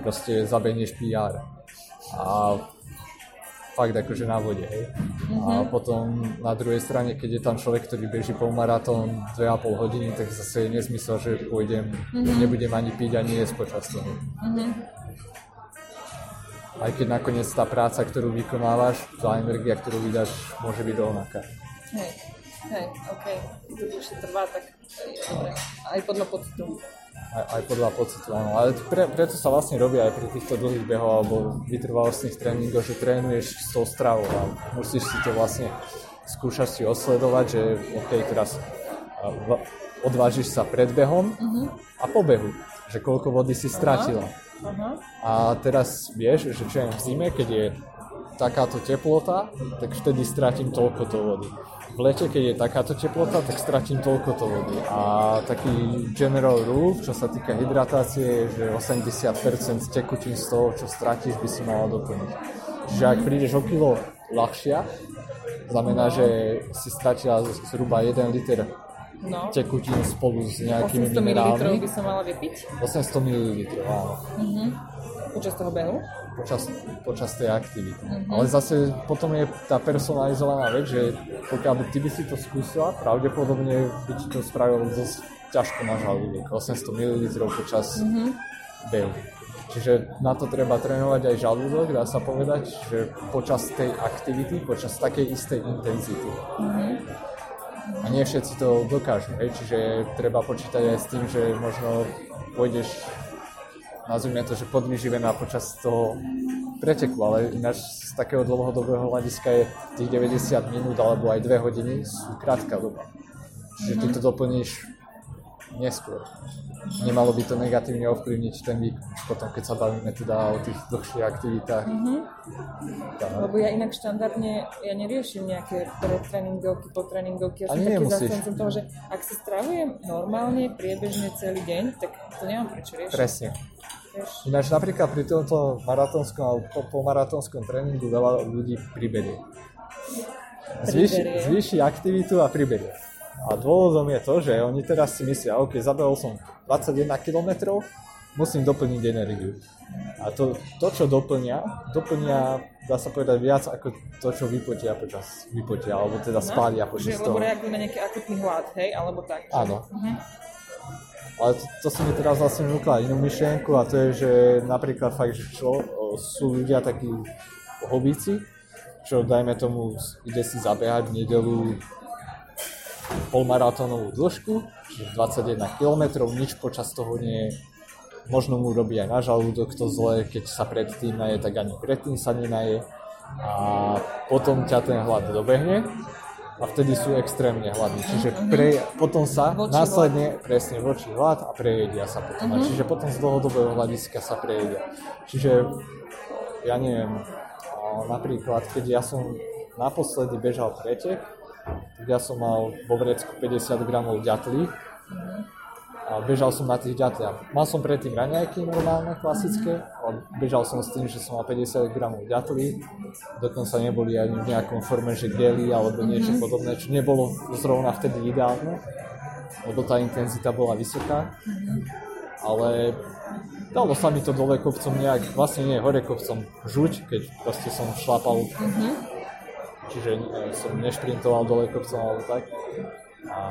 proste zabehneš PR. A fakt akože na vode, hej. Mm-hmm. A mhm. potom na druhej strane, keď je tam človek, ktorý beží polmaratón 2,5 hodiny, tak zase je nesmysel, že pôjdem, mm-hmm. nebudem ani piť, ani jesť počas toho. Mm-hmm. Aj keď nakoniec tá práca, ktorú vykonávaš, tá energia, ktorú vydáš, môže byť rovnaká. Hej, hej, OK. To už trvá, tak dobre. Aj podľa pocitu aj, aj podľa pocitu, áno. Ale pre, preto sa vlastne robí aj pri týchto dlhých behoch alebo vytrvalostných tréningoch, že trénuješ s tou stravou a musíš si to vlastne, skúšaš si osledovať, že OK, teraz odvážiš sa pred behom uh-huh. a po behu, že koľko vody si stratila. Uh-huh. Uh-huh. A teraz vieš, že čo v zime, keď je takáto teplota, tak vtedy stratím toľko to vody v lete, keď je takáto teplota, tak stratím toľko to vody. A taký general rule, čo sa týka hydratácie, je, že 80% tekutín z toho, čo stratíš, by si mala doplniť. Čiže ak prídeš o kilo ľahšia, znamená, že si stratila zhruba 1 liter no. tekutín spolu s nejakými 800 minerálmi. 800 ml by som mala vypiť? 800 ml, áno. Uh-huh. Počas toho behu? počas, počas tej aktivity. Mm-hmm. Ale zase potom je tá personalizovaná vec, že pokiaľ by ty by si to skúsila, pravdepodobne by ti to spravilo dosť ťažko na žalúdok, 800 ml počas mm-hmm. behu. Čiže na to treba trénovať aj žalúdok, dá sa povedať, že počas tej aktivity, počas takej istej intenzity. Mm-hmm. A nie všetci to dokážu, hej? čiže treba počítať aj s tým, že možno pôjdeš nazvime to, že podvyživená počas toho preteku, ale ináč z takého dlhodobého hľadiska je tých 90 minút alebo aj 2 hodiny sú krátka doba. Čiže ty to doplníš neskôr. Nemalo by to negatívne ovplyvniť ten výkon, potom keď sa bavíme teda o tých dlhších aktivitách. Mm-hmm. Lebo ja inak štandardne, ja neriešim nejaké predtréningovky, potréningovky, ja som taký zastancom toho, že ak si stravujem normálne, priebežne celý deň, tak to nemám prečo riešiť. Presne. Ináč napríklad pri tomto maratónskom alebo polmaratónskom tréningu veľa ľudí priberie. Zvýši, zvýši aktivitu a priberie. A dôvodom je to, že oni teraz si myslia, OK, zabehol som 21 km, musím doplniť energiu. A to, to čo doplňa, doplňa, dá sa povedať, viac ako to, čo vypotia počas vypotia, alebo teda spália počas toho. Lebo reagujú na nejaký akutný hlad, hej, alebo tak. Áno. Uh-huh. Ale to, to si mi teraz vlastne vnúkla inú myšlienku a to je, že napríklad fakt, že čo, sú ľudia takí hobíci, čo dajme tomu, ide si zabehať v nedelu polmaratónovú dĺžku, čiže 21 km, nič počas toho nie je. Možno mu robí aj na žalúdok to zle, keď sa predtým naje, tak ani predtým sa nenaje. A potom ťa ten hlad dobehne a vtedy sú extrémne hladní. Čiže mhm. pre, potom sa voči následne, hlad. presne voči hlad a prejedia sa potom. Uh-huh. Čiže potom z dlhodobého hľadiska sa prejedia. Čiže ja neviem, napríklad keď ja som naposledy bežal pretek, tak ja som mal vo vrecku 50 gramov ďatlí. A bežal som na tých ďatliach. Mal som predtým raňajky normálne, klasické, ale bežal som s tým, že som mal 50 gramov ďatlí, dokonca neboli ani v nejakom forme, že geli alebo niečo mm-hmm. podobné, čo nebolo zrovna vtedy ideálne, lebo tá intenzita bola vysoká, ale dalo sa mi to dole kopcom nejak, vlastne nie hore kopcom žuť, keď proste som šlapal, mm-hmm. Čiže e, som nešprintoval dole kopcom alebo tak. A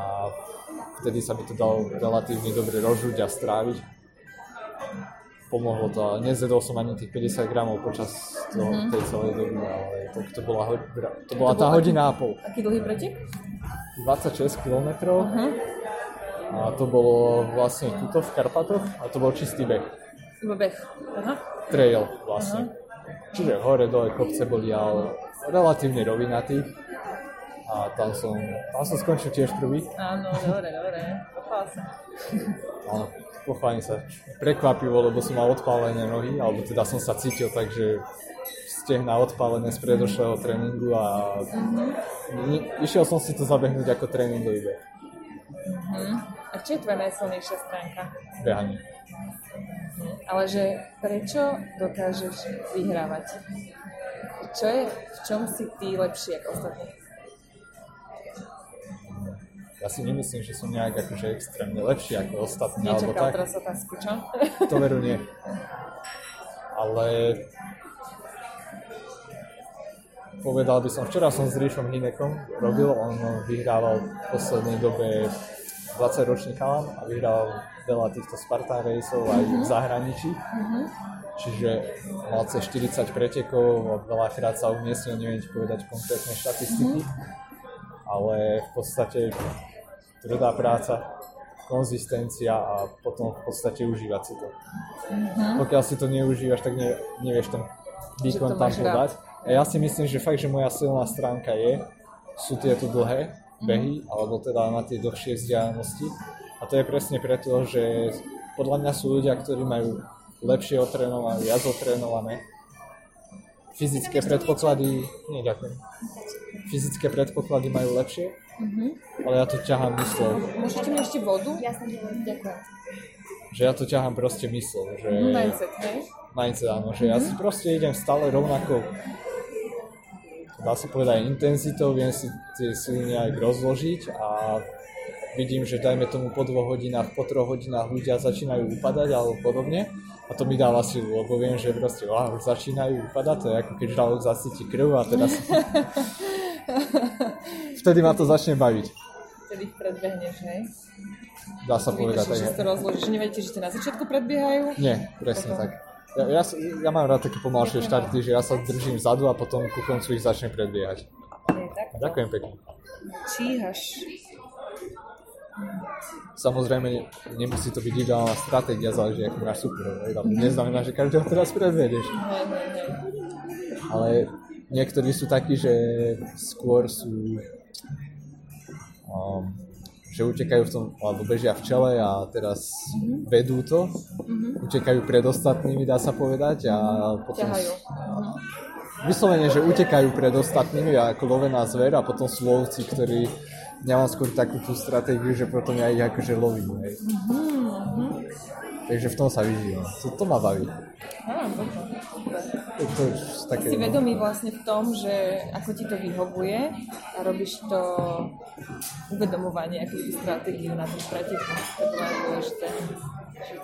vtedy sa mi to dalo relatívne dobre rozžuť a stráviť. Pomohlo to a nezjedol som ani tých 50 gramov počas toho, mm-hmm. tej celej doby, ale to, to bola, to bola to tá hodina a pol. Aký dlhý pretek? 26 km. Uh-huh. A to bolo vlastne tuto v Karpatoch a to bol čistý beh. Iba beh. Aha. Trail vlastne. Uh-huh. Čiže hore, dole kopce boli, ale relatívne rovinatý. A tam som, tam som skončil tiež prvý. Áno, dobre, dobre. Pochvál sa. Áno, pochválim sa. Prekvapivo, lebo som mal odpálené nohy, alebo teda som sa cítil, takže stehna odpálené z predošlého tréningu a mm-hmm. išiel som si to zabehnúť ako tréningový beh. Mm-hmm. A čo je tvoja najsilnejšia stránka? Behanie. Ale že prečo dokážeš vyhrávať? Čo je, v čom si ty lepší ako ostatní? Ja si nemyslím, že som nejak akože extrémne lepší ako ostatní, alebo Nečakal tak. teraz otázku, čo? To veru nie. Ale povedal by som, včera som s Ríšom Hinekom robil, on vyhrával v poslednej dobe 20 ročný chalan a vyhral veľa týchto Spartan raceov aj v zahraničí. Čiže mal cez 40 pretekov, veľakrát sa umiestnil, neviem ti povedať konkrétne štatistiky, ale v podstate tvrdá práca, konzistencia a potom v podstate užívať si to. Pokiaľ si to neužívaš, tak ne, nevieš ten výkon tam podať. A ja si myslím, že fakt, že moja silná stránka je, sú tieto dlhé behy, alebo teda na tie dlhšie vzdialenosti. A to je presne preto, že podľa mňa sú ľudia, ktorí majú lepšie otrénované, viac otrénované. Fyzické predpoklady, nie ďakujem. Fyzické predpoklady majú lepšie, ale ja to ťahám myslou. Môžete mi ešte vodu? Jasne, ďakujem. Že ja to ťahám proste myslou, že... Mindset, hej? mindset, áno, že ja si proste idem stále rovnako dá sa povedať intenzitou, viem si tie sily nejak rozložiť a vidím, že dajme tomu po dvoch hodinách, po troch hodinách ľudia začínajú upadať alebo podobne a to mi dáva silu, lebo viem, že proste wow, už začínajú upadať, to je ako keď žralok zacíti krv a teraz vtedy ma to začne baviť. Vtedy ich predbehneš, hej? Dá sa povedať. Vidíš, že to Tak, rozložíš, neviete, že na začiatku predbiehajú? nie, presne tak. Ja, ja, ja mám rád také pomalšie štarty, že ja sa držím vzadu a potom ku koncu ich začnem predbiehať. Tak? Ďakujem pekne. Číhaš. Samozrejme, ne, nemusí to byť ideálna stratégia, záleží, ako máš super. Neznamená, že každého teraz hej. Ale niektorí sú takí, že skôr sú... Um, že utekajú v tom, alebo bežia v čele a teraz vedú to, utekajú pred ostatnými, dá sa povedať, a potom... Ťahajú. Vyslovene, že utekajú pred ostatnými ako lovená zver a potom sú lovci, ktorí ja mám skôr takú tú stratégiu, že potom ja ich akože lovím. Hej. Takže v tom sa vyžívam. To, to ma baví. Á, dobre. To, to také, Si no. vedomý vlastne v tom, že ako ti to vyhovuje a robíš to uvedomovanie, akú stratégiu na ten preteku. To je dôležité.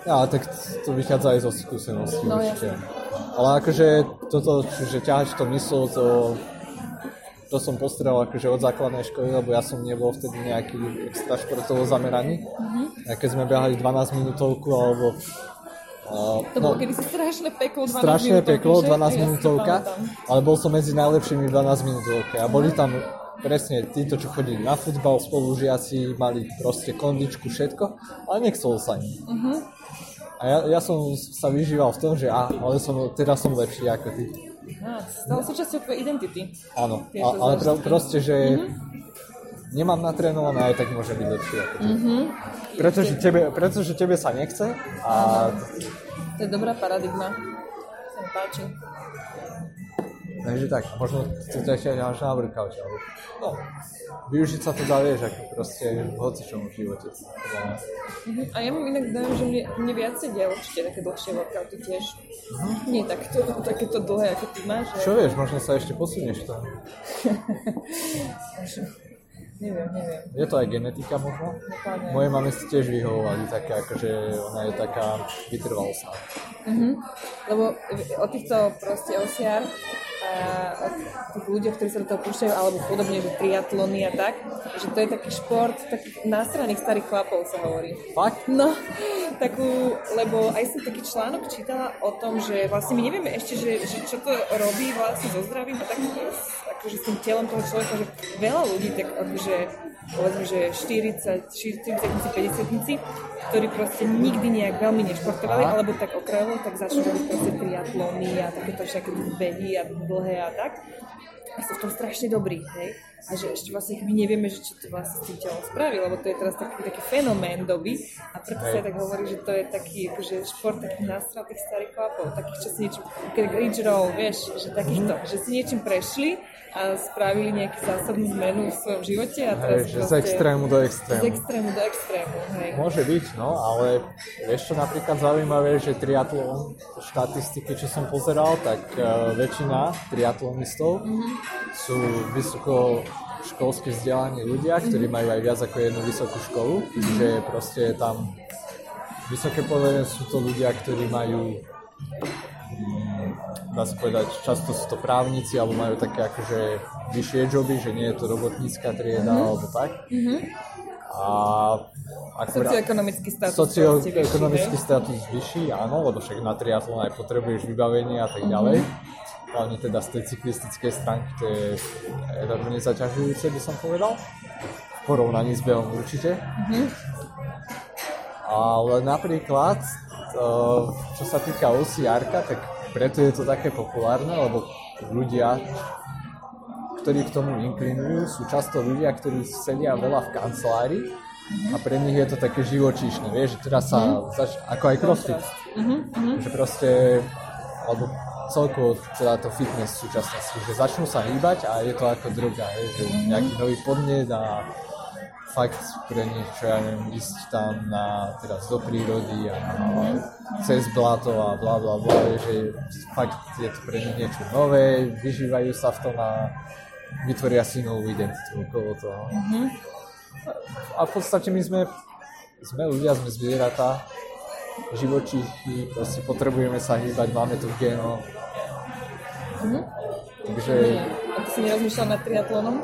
Ja, tak to vychádza aj zo skúseností No, určite. Ale akože toto, že ťahať to myslel, to, to som postrel akože od základnej školy, lebo ja som nebol vtedy nejaký extra športovo zameraný. A keď sme behali 12 minútovku alebo Uh, To bolo kedysi strašné peklo, 12 strašné minútovky, peklo, že? 12 Ja si minútovka, ale bol som medzi najlepšími 12 minútovke a boli tam presne títo, čo chodili na futbal, spolužiaci, mali proste kondičku, všetko, ale nechcelo sa im. Mhm. A ja, ja som sa vyžíval v tom, že á, ale som, teraz som lepší ako ty. Á, stalo súčasťou tvojej identity. Áno, a, ale pro, proste, že nemám natrénované, aj tak môže byť ako ty. Pretože, tebe, pretože tebe sa nechce a To je dobrá paradigma. Sa mi páči. Takže tak, možno to ťa až na workout, ale no, využiť sa to dá, vieš, ako proste v hocičom živote. mňa. Mhm. A ja mám inak dojem, že mne, mne viac sedia určite také dlhšie workouty tiež. Nie takéto, takéto dlhé, ako ty máš. Čo vieš, možno sa ešte posunieš to. Neviem, neviem. Je to aj genetika možno? Moje mame si tiež vyhovovali také, akože ona je taká vytrvalostná. Lebo o týchto proste osiar a tých ľuďoch, ktorí sa do toho púšťajú, alebo podobne, že triatlony a tak, že to je taký šport takých nástraných starých chlapov sa hovorí. Fakt? No, takú, lebo aj som taký článok čítala o tom, že vlastne my nevieme ešte, že, že čo to robí vlastne so zdravím a tak akože s tým telom toho človeka, že veľa ľudí tak akože povedzme, že 40, 40 50 ktorí proste nikdy nejak veľmi nešportovali, alebo tak okrajovo, tak začnú robiť proste triatlony a takéto všetky behy a dlhé a tak. A sú v tom strašne dobrí, hej a že ešte vlastne my nevieme, že čo to vlastne s tým telom spraví, lebo to je teraz taký, taký fenomén doby a preto sa aj tak hovorí, že to je taký akože šport takých nástratých starých chlapov, takých, čo si niečím, keď vieš, že takýchto, mm. že si niečím prešli a spravili nejakú zásadnú zmenu v svojom živote a teraz hej, že z extrému do extrému. Z extrému do extrému, hej. Môže byť, no, ale vieš čo napríklad zaujímavé, že triatlon, štatistiky, čo som pozeral, tak uh, väčšina triatlonistov mm-hmm. sú vysoko školsky vzdelaní ľudia, ktorí majú aj viac ako jednu vysokú školu, čiže proste tam vysoké povedané sú to ľudia, ktorí majú dá sa povedať, často sú to právnici alebo majú také akože vyššie joby, že nie je to robotnícka trieda mm-hmm. alebo tak. Mm-hmm. A akurát, socioekonomický status socioekonomický status vyšší, áno, lebo však na triatlon aj potrebuješ vybavenie a tak ďalej. Mm-hmm. Hlavne teda z tej cyklistickej stránky to je veľmi nezaťažujúce, by som povedal. V porovnaní s behom určite. Mm-hmm. Ale napríklad, čo sa týka OCR, tak preto je to také populárne, lebo ľudia, ktorí k tomu inklinujú, sú často ľudia, ktorí sedia veľa v kancelárii a pre nich je to také živočíšne, vieš, že teraz sa, mm. zač- ako aj crossfit, mm-hmm. že proste, alebo celkovo teda to fitness v súčasnosti, že začnú sa hýbať a je to ako droga, je, že mm-hmm. nejaký nový podnet a fakt pre nich, čo ja neviem, ísť tam na, teraz do prírody a mm-hmm. cez blato a bla bla bla, že fakt je to pre nich niečo nové, vyžívajú sa v tom a vytvoria si novú identitu okolo toho. Mm-hmm. A v podstate my sme, sme ľudia, sme zvieratá, živočíchy, proste potrebujeme sa hýbať, máme to v génoch. Mm-hmm. Takže... A ty si nerozmýšľal nad triatlonom?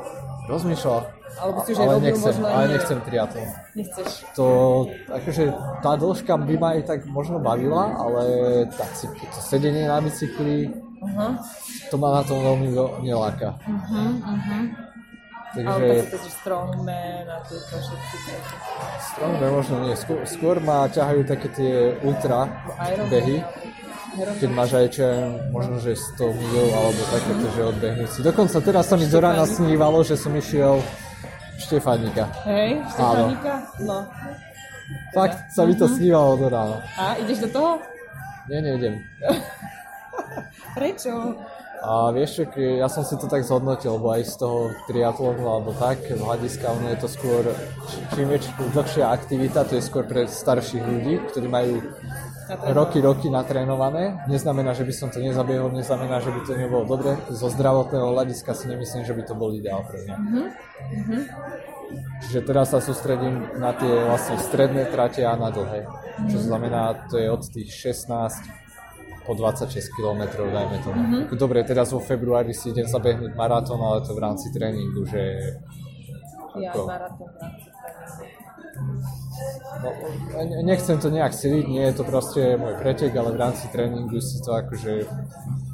Rozmýšľal, alebo si už ale nechcem, možno ale nechcem triatlon. Nechceš. To, akože tá dĺžka by ma aj tak možno bavila, ale tá, to sedenie na bicykli, uh-huh. to ma na tom veľmi neláka. Uh-huh, uh-huh. Takže... Ale to si strongman a tieto všetky Strongman možno nie. Skôr, skôr ma ťahajú také tie ultra behy. Keď máš aj čo, možno že 100 mil alebo takéto, že odbehnúť si. Dokonca teraz sa mi do rána snívalo, že som išiel Štefánika. Hej, Štefánika? No. Fakt sa mi to snívalo do rána. A ideš do toho? Nie, nejdem. Prečo? A vieš ja som si to tak zhodnotil, lebo aj z toho triatlonu alebo tak, z hľadiska ono je to skôr, čím väčšia, dlhšia aktivita, to je skôr pre starších ľudí, ktorí majú roky, roky natrénované. Neznamená, že by som to nezabiehol, neznamená, že by to nebolo dobre. Zo zdravotného hľadiska si nemyslím, že by to bol ideál pre mňa. Mm-hmm. Čiže teraz sa sústredím na tie vlastne stredné trate a na dlhé. Mm-hmm. Čo znamená, to je od tých 16 po 26 km, dajme to. Mm-hmm. Dobre, teraz vo februári si idem zabehnúť maratón, ale to v rámci tréningu, že... Ja, maratón v rámci No, nechcem to nejak siliť, nie je to proste môj pretek, ale v rámci tréningu si to akože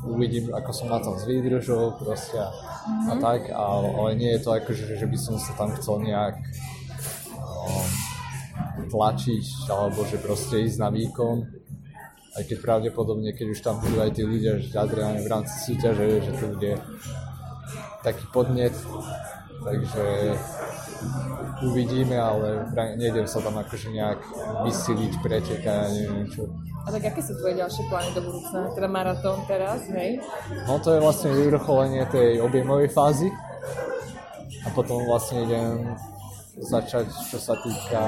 uvidím, ako som na tom s výdržou proste a, mm-hmm. a mhm. tak, ale, ale nie je to akože, že by som sa tam chcel nejak um, tlačiť, alebo že proste ísť na výkon, aj keď pravdepodobne, keď už tam budú aj tí ľudia, že adrenalín v rámci súťaže, že to bude taký podnet, takže uvidíme, ale nejdem sa tam akože nejak vysiliť, pretekať, neviem čo. A tak aké sú tvoje ďalšie plány do budúcna? Teda maratón teraz, hej? No to je vlastne vyvrcholenie tej objemovej fázy a potom vlastne idem začať, čo sa týka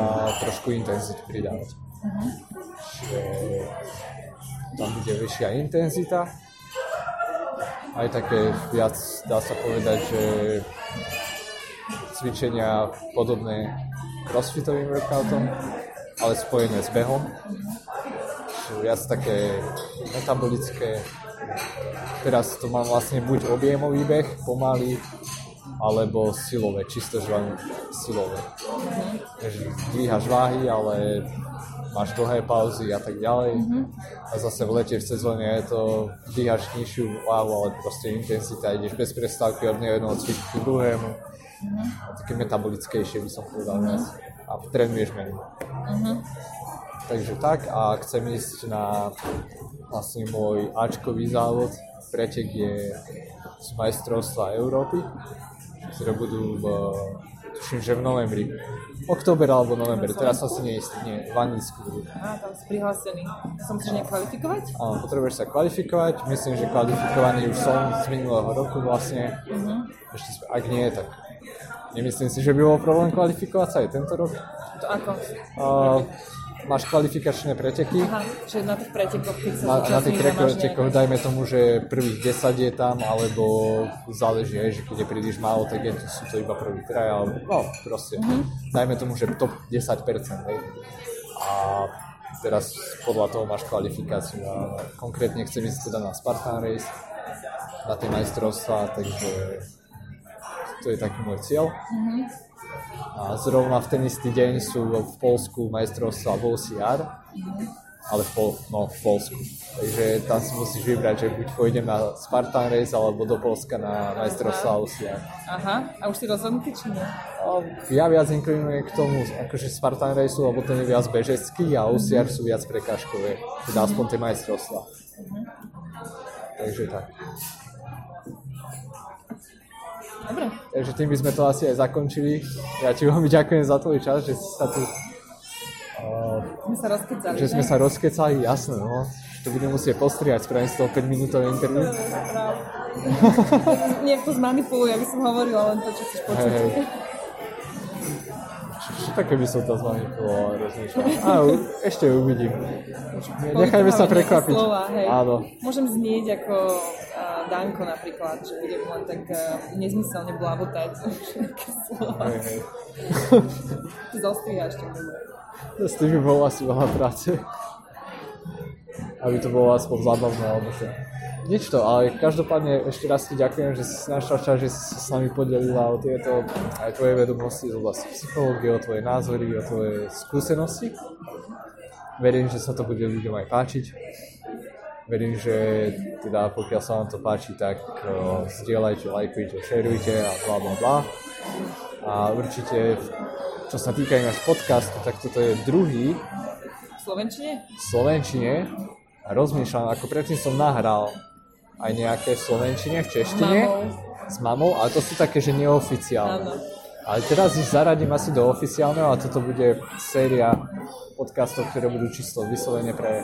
trošku intenzity pridávať. Uh-huh. Čiže tam bude vyššia intenzita, aj také viac, dá sa povedať, že cvičenia podobné crossfitovým workoutom, ale spojené s behom. Čiže viac také metabolické. Teraz to mám vlastne buď objemový beh, pomaly, alebo silové, čisto žvané silové. Takže dvíhaš váhy, ale máš dlhé pauzy a tak ďalej. Mm-hmm. A zase v lete v sezóne je to, dvíhaš nižšiu váhu, ale proste intenzita, ideš bez prestávky od jedného cviku k druhému A také metabolickejšie by som povedal viac. A trénuješ menej. Takže tak a chcem ísť na vlastne môj Ačkový závod. Pretek je z majstrovstva Európy, ktoré budú v, tuším, že v novembri. Október alebo november, teraz som si neistý, nie, v Anglicku. Á, tam si prihlásený. Som si nejak kvalifikovať? Áno, potrebuješ sa kvalifikovať, myslím, že kvalifikovaný už som z minulého roku vlastne. Ešte, sp- ak nie, tak nemyslím si, že by bol problém kvalifikovať sa aj tento rok. To ako? Uh, máš kvalifikačné preteky, Aha, že na tých pretekoch, keď sa na, na tých dajme tomu, že prvých 10 je tam, alebo záleží, hej, že keď je príliš málo, tak je, sú to iba prvý traja, alebo no proste, dajme tomu, že top 10%, hej. A teraz podľa toho máš kvalifikáciu a konkrétne chcem ísť teda na Spartan Race, na tie majstrovstvá, takže to je taký môj cieľ. A zrovna v ten istý deň sú v Polsku majstrovstvá v OCR, ale v, Pol- no, v Polsku. Takže tam si musíš vybrať, že buď pôjdem na Spartan Race alebo do Polska na majstrovstvá OCR. Aha, a už si rozhodnutý, či nie? Ja viac inklinujem k tomu, akože Spartan Race, lebo ten je viac bežecký a OCR sú viac prekážkové, teda aspoň tie majstrovstvá. Takže tak. Dobre. Takže tým by sme to asi aj zakončili. Ja ti veľmi ďakujem za tvoj čas, že si sa tu uh, Sme sa rozkecali, že sme sa rozkecali, jasné, no. To budem musieť postriať, spravím z toho 5 minútové interview. Nech to zmanipuluj, aby som hovorila len to, čo chceš počuť. Hej, hej. Čo, také by som to rozmýšľam. A u- ešte uvidím. Nechajme sa prekvapiť. Slova, hej. Áno. Môžem znieť ako uh, Danko napríklad, že budem len tak uh, nezmyselne blabotať. Nejaké slova. Hej, hej. To dobre. S tým by bolo asi veľa práce. Aby to bolo aspoň zábavné, alebo čo. Nič to, ale každopádne ešte raz ti ďakujem, že si našla čas, že si s nami podelila o tieto aj tvoje vedomosti z oblasti psychológie, o tvoje názory, o tvoje skúsenosti. Verím, že sa to bude ľuďom aj páčiť. Verím, že teda pokiaľ sa vám to páči, tak uh, zdieľajte, lajkujte, šerujte a bla bla bla. A určite, čo sa týka ináč podcastu, tak toto je druhý V Slovenčine? v Slovenčine a rozmýšľam, ako predtým som nahral aj nejaké v Slovenčine, v češtine Mamou. s mamou, ale to sú také, že neoficiálne. Áno. Ale teraz ich zaradím asi do oficiálneho a toto bude séria podcastov, ktoré budú čisto vyslovene pre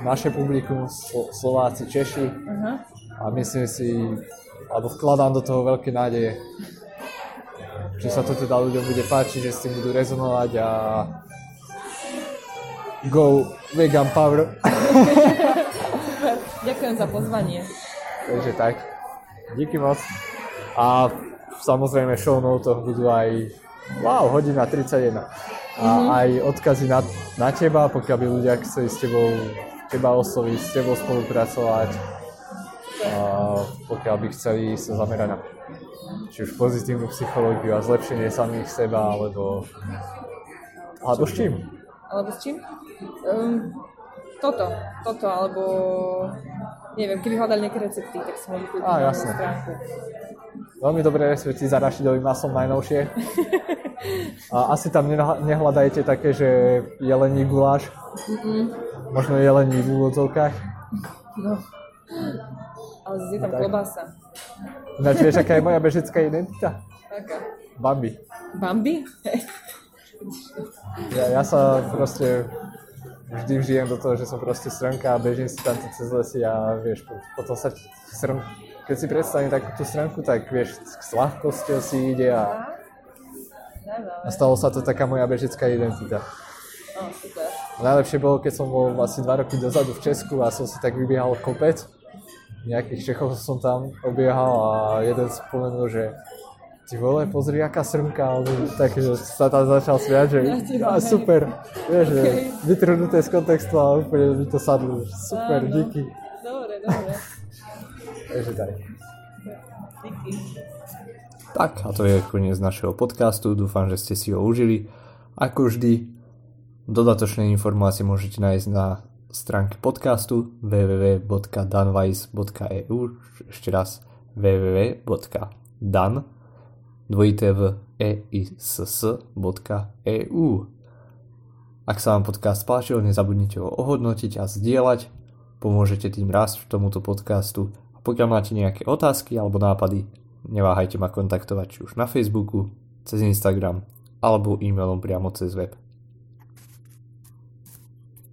naše publikum, Slo- Slováci, Češi Aha. a myslím si, alebo vkladám do toho veľké nádeje, že sa to teda ľuďom bude páčiť, že s tým budú rezonovať a go vegan power. Ďakujem za pozvanie. Takže tak, díky moc. A samozrejme show notoch budú aj wow, hodina 31. A aj odkazy na, na teba, pokiaľ by ľudia chceli s tebou teba osloviť, s tebou spolupracovať. A pokiaľ by chceli sa zamerať na či už pozitívnu psychológiu a zlepšenie samých seba, alebo alebo s čím? Alebo s čím? Um, toto, toto, alebo neviem, keby hľadali nejaké recepty, tak si môžu kúpiť na stránku. Veľmi dobré recepty za rašidovým maslom najnovšie. A asi tam nehľa- nehľadajte také, že jelení guláš. Možno jelení v úvodzovkách. No. Ale je tam Tak. klobása. Ináč vieš, aká je moja bežecká identita? Taká. Bambi. Bambi? Ja, ja sa proste vždy vžijem do toho, že som proste strnka a bežím si tam cez lesy a vieš, po- potom sa strn... keď si predstavím takú tú strnku, tak vieš, s ľahkosťou si ide a, a stalo sa to taká moja bežecká identita. Najlepšie bolo, keď som bol asi dva roky dozadu v Česku a som si tak vybiehal kopec. Nejakých Čechov som tam obiehal a jeden spomenul, že ty vole, pozri, aká srnka, alebo také, že sa tam začal smiať, že Ja a super, vieš, že Okej. vytrhnuté z kontextu a úplne mi to sadlo, super, Áno. díky. Dobre, dobre. Takže tak. Díky. Tak a to je koniec našeho podcastu, dúfam, že ste si ho užili. Ako vždy, dodatočné informácie môžete nájsť na stránke podcastu www.danwise.eu ešte raz www.dan www.eiss.eu. Ak sa vám podcast páčil, nezabudnite ho ohodnotiť a zdieľať. Pomôžete tým rásť v tomuto podcastu. A pokiaľ máte nejaké otázky alebo nápady, neváhajte ma kontaktovať či už na Facebooku, cez Instagram alebo e-mailom priamo cez web.